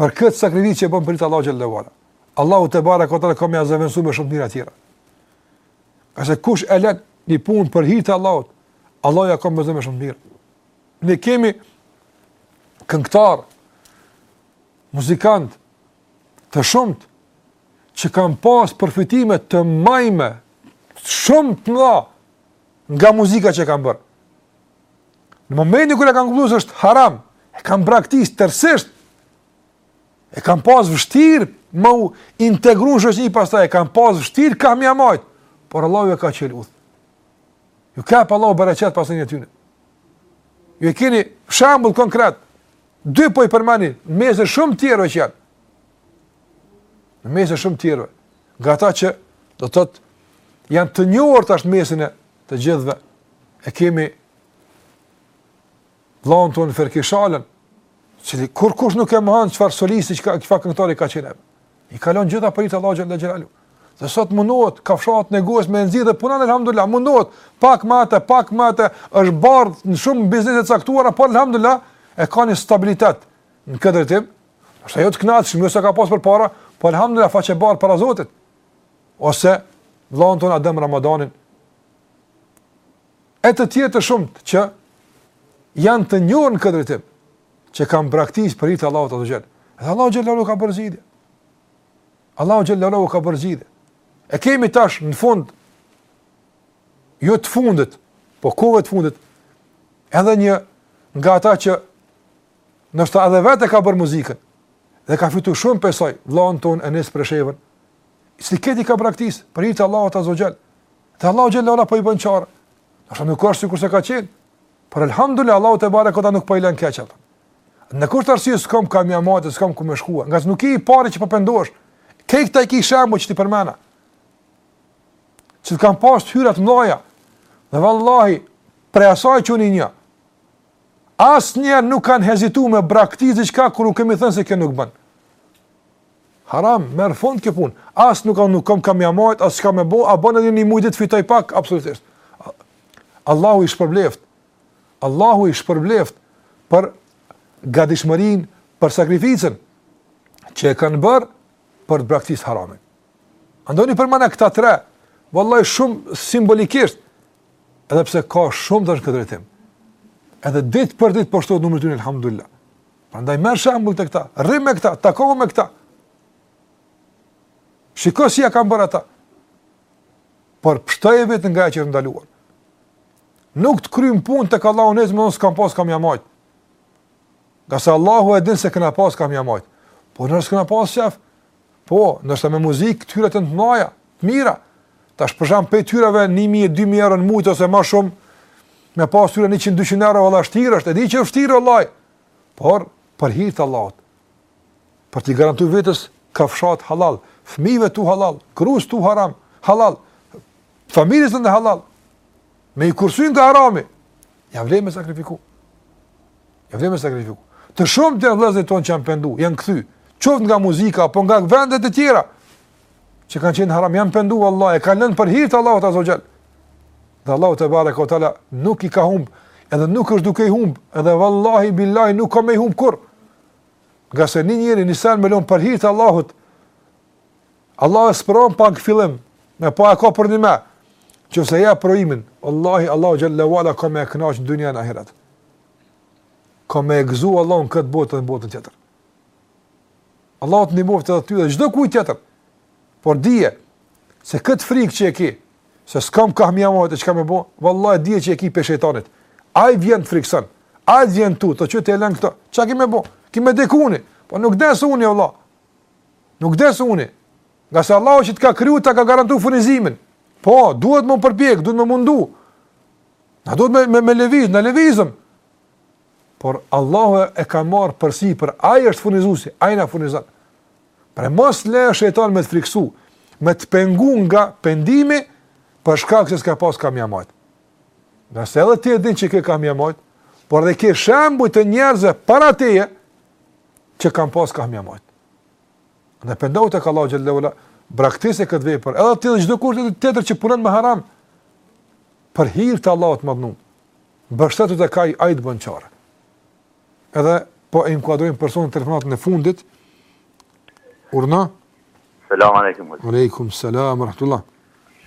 për këtë sakrificë që e bën për hir të Allahut xhelle ve ala. Allahu tebareke ve teala ka me ia zëvendësu me shumë të mira tjera. Ngase kush e lën një punë për hir të Allahut, Allahu ja kompenzon me shumë të mirë. Ne kemi këngëtarë, muzikantë të shumtë që kanë pas përfitime të majme, shumë të mëdha nga muzika që kanë bërë. Në momentin kur e kanë kuptuar se është haram, e kanë braktis tërësisht. E kanë pas vështirë me u integru në shoqëni pastaj, e kanë pas vështirë ka me ja majtë, por Allahu ju ka çelë udhë. Ju ka ba Allahu bereqet pasuninë e tyne. Ju e keni shambull konkret, dy po i përmendi, në mesin e shumë tjerëve që janë. Në mesin e shumë tjerëve. Nga ata që do të thotë janë të njohur tash në mesin e të gjithëve, e kemi vllaun tonë Ferki Shalën, që kurkush nuk e mohon çfarë solisti që çfarë këngëtari ka qenë. I ka lon të gjitha për hir të Allahut xhele xhelaluhu. Dhe sot mundohet kafshatën e gojës me nxjerr dhe punon alhamdulillah, mundohet pak me atë, pak me atë, është bartë në shumë biznese të caktuara, por alhamdulillah e ka një stabilitet në këtë drejtim. Nashta jo të kënaqshëm, nëse ka pas përpara, po alhamdulillah faqebardhë para Zotit. Ose vllaun tonë Adem Ramadanin, e të tjerë të shumtë që janë të njohur në këtë drejtim, që kanë braktisë për hir të Allahut azze ve xhel. Dhe Allahu xhallahu ka bërë zgjidhje. Allahu xhallahu ka bërë zgjidhje. E kemi tash në fund jo të fundit, po kohëve të fundit edhe një nga ata që nashta edhe vetë e ka bërë muzikën dhe ka fitu shumë prej saj, vllanë tonë Enis Preshevën, si këti ka braktis, për hir të Allahut azze ve xhel, Dhe Allahu xhele ue ala po i bën çare. Nashta nuk është sikurse ka qenë. Por elhamdulillah Allahu tebareke ue teala nuk po e lën keq atë. Nuk është arsye s'kam ka me ja majtë, s'kam ku me shku. Ngase nuk je i pari që po pendohesh. Qe këta i ke shembull që t'i përmenda. Që kanë pas të hyra të mëdha. Dhe vallahi prej asaj që unë i njoh, asnjëherë nuk kanë hezitu me braktisë diçka kur u kemi thënë se kjo nuk bën. Haram, merr fund kjo punë. As nuk kam nuk kam ka me ja majt, as çka me bo, a bën edhe një muj ditë të fitoj pak absolutisht. Allahu i shpërbleft. Allahu i shpërbleft për gadishmërin, për sakrificën që e kanë bërë për të braktisë haramin. Andaj i përmenda këta tre, vallahi shumë simbolikisht, edhe pse ka shumë tash në këtë drejtim. Edhe ditë për ditë po shtohet numri i tyre, alhamdulillah. Prandaj merr shembull te këta, rri me këta, takohu me këta. Shiko si ja kanë bërë ata. Por pështoje veten nga ajo që është e ndaluar. Nuk të kryn punë tek Allahu me thonë s'kam pas ka me ja majtë. Ngase Allahu e din se kena pas ka me ja majtë. Por nashta s'kena pas qef, Po, ndoshta me muzikë ki të hyra të mëdha, të mira. Tash për shembull pej të hyrave 1000, 2000 euro në muaj ose më shumë me pas të hyra 100, 200 euro valla vështirë është, e di që është vështirë vallai. Por për hir të Allahut. Për t'i garantu vetes kafshatë halal, fëmijëve tu halal, gruas tu haram, halal. Familjes ndë halal. Me i kursy nga harami. Ja vlen me sakrifiku. Ja vlen me sakrifiku. Të shumtë janë vëllezërit tonë që janë pendu, janë kthy, qoftë nga muzika apo nga vende të tjera që kanë qenë haram, janë pendu te Allahu, e kanë lënë për hir të Allahut azza wa xhel. Dhe Allahu tebareke we teala nuk i ka humb, edhe nuk është duke i humb, edhe vallahi billahi nuk ka me i humb kurr. Ngase një njeri një sen me lënë për hir të Allahut, Allahu e sprovon pak n'fillim, me pa e ka përnjime. Nëse e jep provimin, wallahi Allahu xhalla wa ala ka me e kënaq në dynja e ahiret. Ka me e gëzu Allahu në këtë botë dhe në botën tjetër. Allahu të ndihmoftë edhe ty dhe çdokujt tjetër. Por dije se kët frikë që e ke, se s'kam kah me ia mbajt, çka me bë, wallahi dije që e ke pej shejtanit. Ai vjen të frikson. Ai vjen të thotë, qysh t'i lën këto. Çka ke me bë? Ki me dek uni. Po nuk des uni valla. Nuk des uni. Ngase Allahu që të ka kriju, të ka garantu furnizimin. Po, duhet me u përpjek, duhet me u mundu. Na duhet me, me, me lëviz, ne lëvizim. Por Allahu e ka marrë përsipër, ai është furnizusi, ai na furnizon. Pra mos e le shejtanin me të friksu, me të pengu nga pendimi, për shkak se s'ke pas kah me ia majt. Ngase edhe ti e din që ke kah me ia majt, por dhe ke shembujt e njerëzve para teje, që kanë pas kah me ia majt. Pendohu tek Allahu xhelle, braktise këtë vepër, edhe ti edhe gjithkush tjetër që punon me haram, për hir të Allahut të madhërum, mbështetu tek ai, ai të bën çare. Edhe po e inkuadrojmë personin, telefonatën e fundit, urdhno. Selam aleikum. Aleikum, selam, rahmetullah.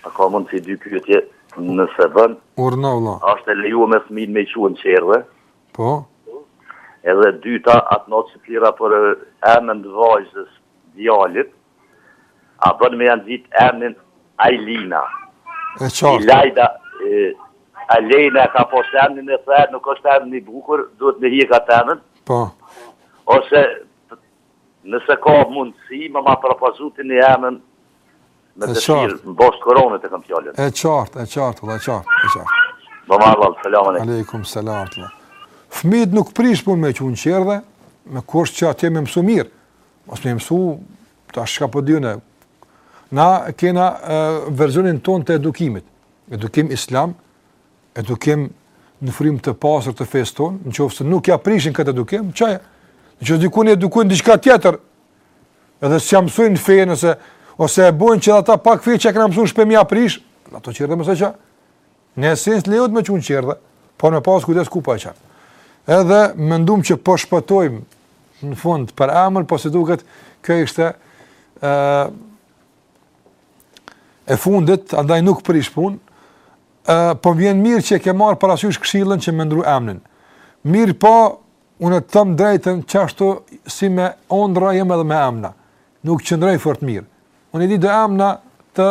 A ka mundësi dy pyetje nëse bën? Urdhno, urdhno. A është e lejume fëminë me e çu n'çerdhe? Po. Edhe e dyta atë natë që thirra për emrin e vajzës djalit. A bën me ia ngjit emrin Ajlina. E qartë. Ilajda, Alejna ka pas emrin, e the, nuk është emër i bukur, duhet me hjek atë emrin. Po. Ose, nëse ka mundësi, me ma propozu ti një emër Me të shirë, në boshtë koronët e kam pjallën. E qartë, e qartë, e qartë, e qartë. Në emanet, Allah, selam aleikum. Aleikum, selam, Allah. Fëmijët nuk prish punë me i çu n'çerdhe, me kusht që atje me i mësu mirë. Mos me i mësu tash çka po dojnë. Na kena e, versionin tonë të edukimit. Edukim islam, edukim në frymë të pastër të fesë tonë, në qoftë se nuk ja prishin këtë edukim, çoje, në qoftë se dikun e edukojnë diçka tjetër, Edhe s'ja mësojnë fenë, ose, ose e bojnë që atë pak fe që e kanë mësu shpi ia prish, ato çerdhe megjithëse që, në esencë lejohet me çu n'çerdhe, por me pas kujdes ku pa po e çon. Edhe mendum që po shpëtojmë në fund për emën, po se duket kjo ishte e, e fundit, andaj nuk prish punë, e, po m'vjen mirë që e ke marrë parasysh këshillën që me ndrru emnin. Mirë po, Unë të thom të drejtën qashtu si me ondrra jam edhe me emna. Nuk qëndroj fort mirë. Unë i di do emna të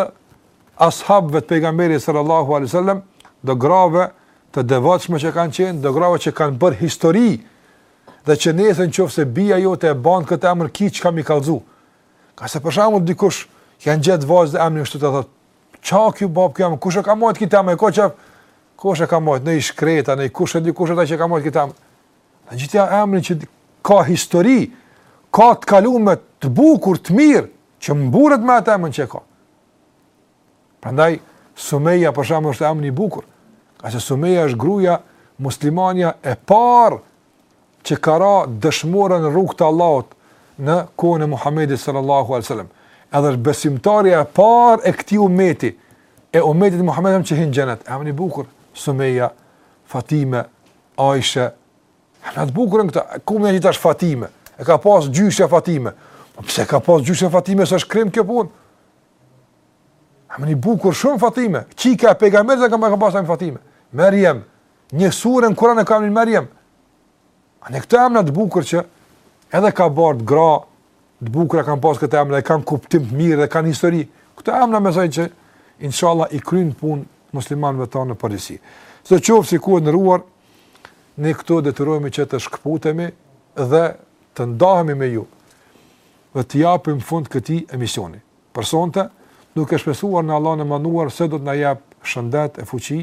ashabëve të pejgamberit sallallahu alejhi ve selem, do grave të devotshme që kanë qenë, do grave që kanë bërë histori dhe që nesër në qoftë se bija jote e ban këtë emër ki çka me i kallzu. Ka se për shembull dikush ia ngjet vajzës emrin e ajo i thotë, Çka ky babë ky emën, kush e ka majtë këtë emën, kurrkush, kush e ka majtë, nji e shkretë, nji kush e di kush është që e ka majtë këtë emën. Ngjitja emrin që ka histori, ka të kalume të bukur, të mirë, që mburret me atë emrin që e ka. Prandaj, Sumeja për shembull është emër i bukur, se Sumeja është gruja muslimane e parë që ka ra dëshmore në rrugë të Allahut në kohën e Muhamedit sallallahu alejhi ve selem. Edhe është besimtarja e parë e këtij ummeti, e ummetit të Muhamedit që hyn në xhenet. Emën i bukur Sumeja, Fatime, Aisha. Emna të bukur këta, ku me ia ngjit tash Fatime. E ka pas gjyshja Fatime. Po pse e ka pas gjyshja Fatime s'është krim kjo punë? Emën i bukur shumë Fatime. Çika e pejgamberit emnin e ka pas Fatime. Merjem, Një sure n'Kur'an e ka emrin Merjem. Janë këto emra të bukur që edhe kanë bartë gra të bukura kanë pas këto emra dhe kanë kuptim të mirë dhe kanë histori. Këto emra mendoj që inshallah i kryen punë muslimanëve tanë në Paris. Shikues të nderuar ne këtu detyrohemi që të shkëputemi dhe të ndahemi me ju dhe t'i japim fund këtij emisioni. Për sonte, duke shpresuar në Allahun e Madhëruar se do të na jap shëndet e fuqi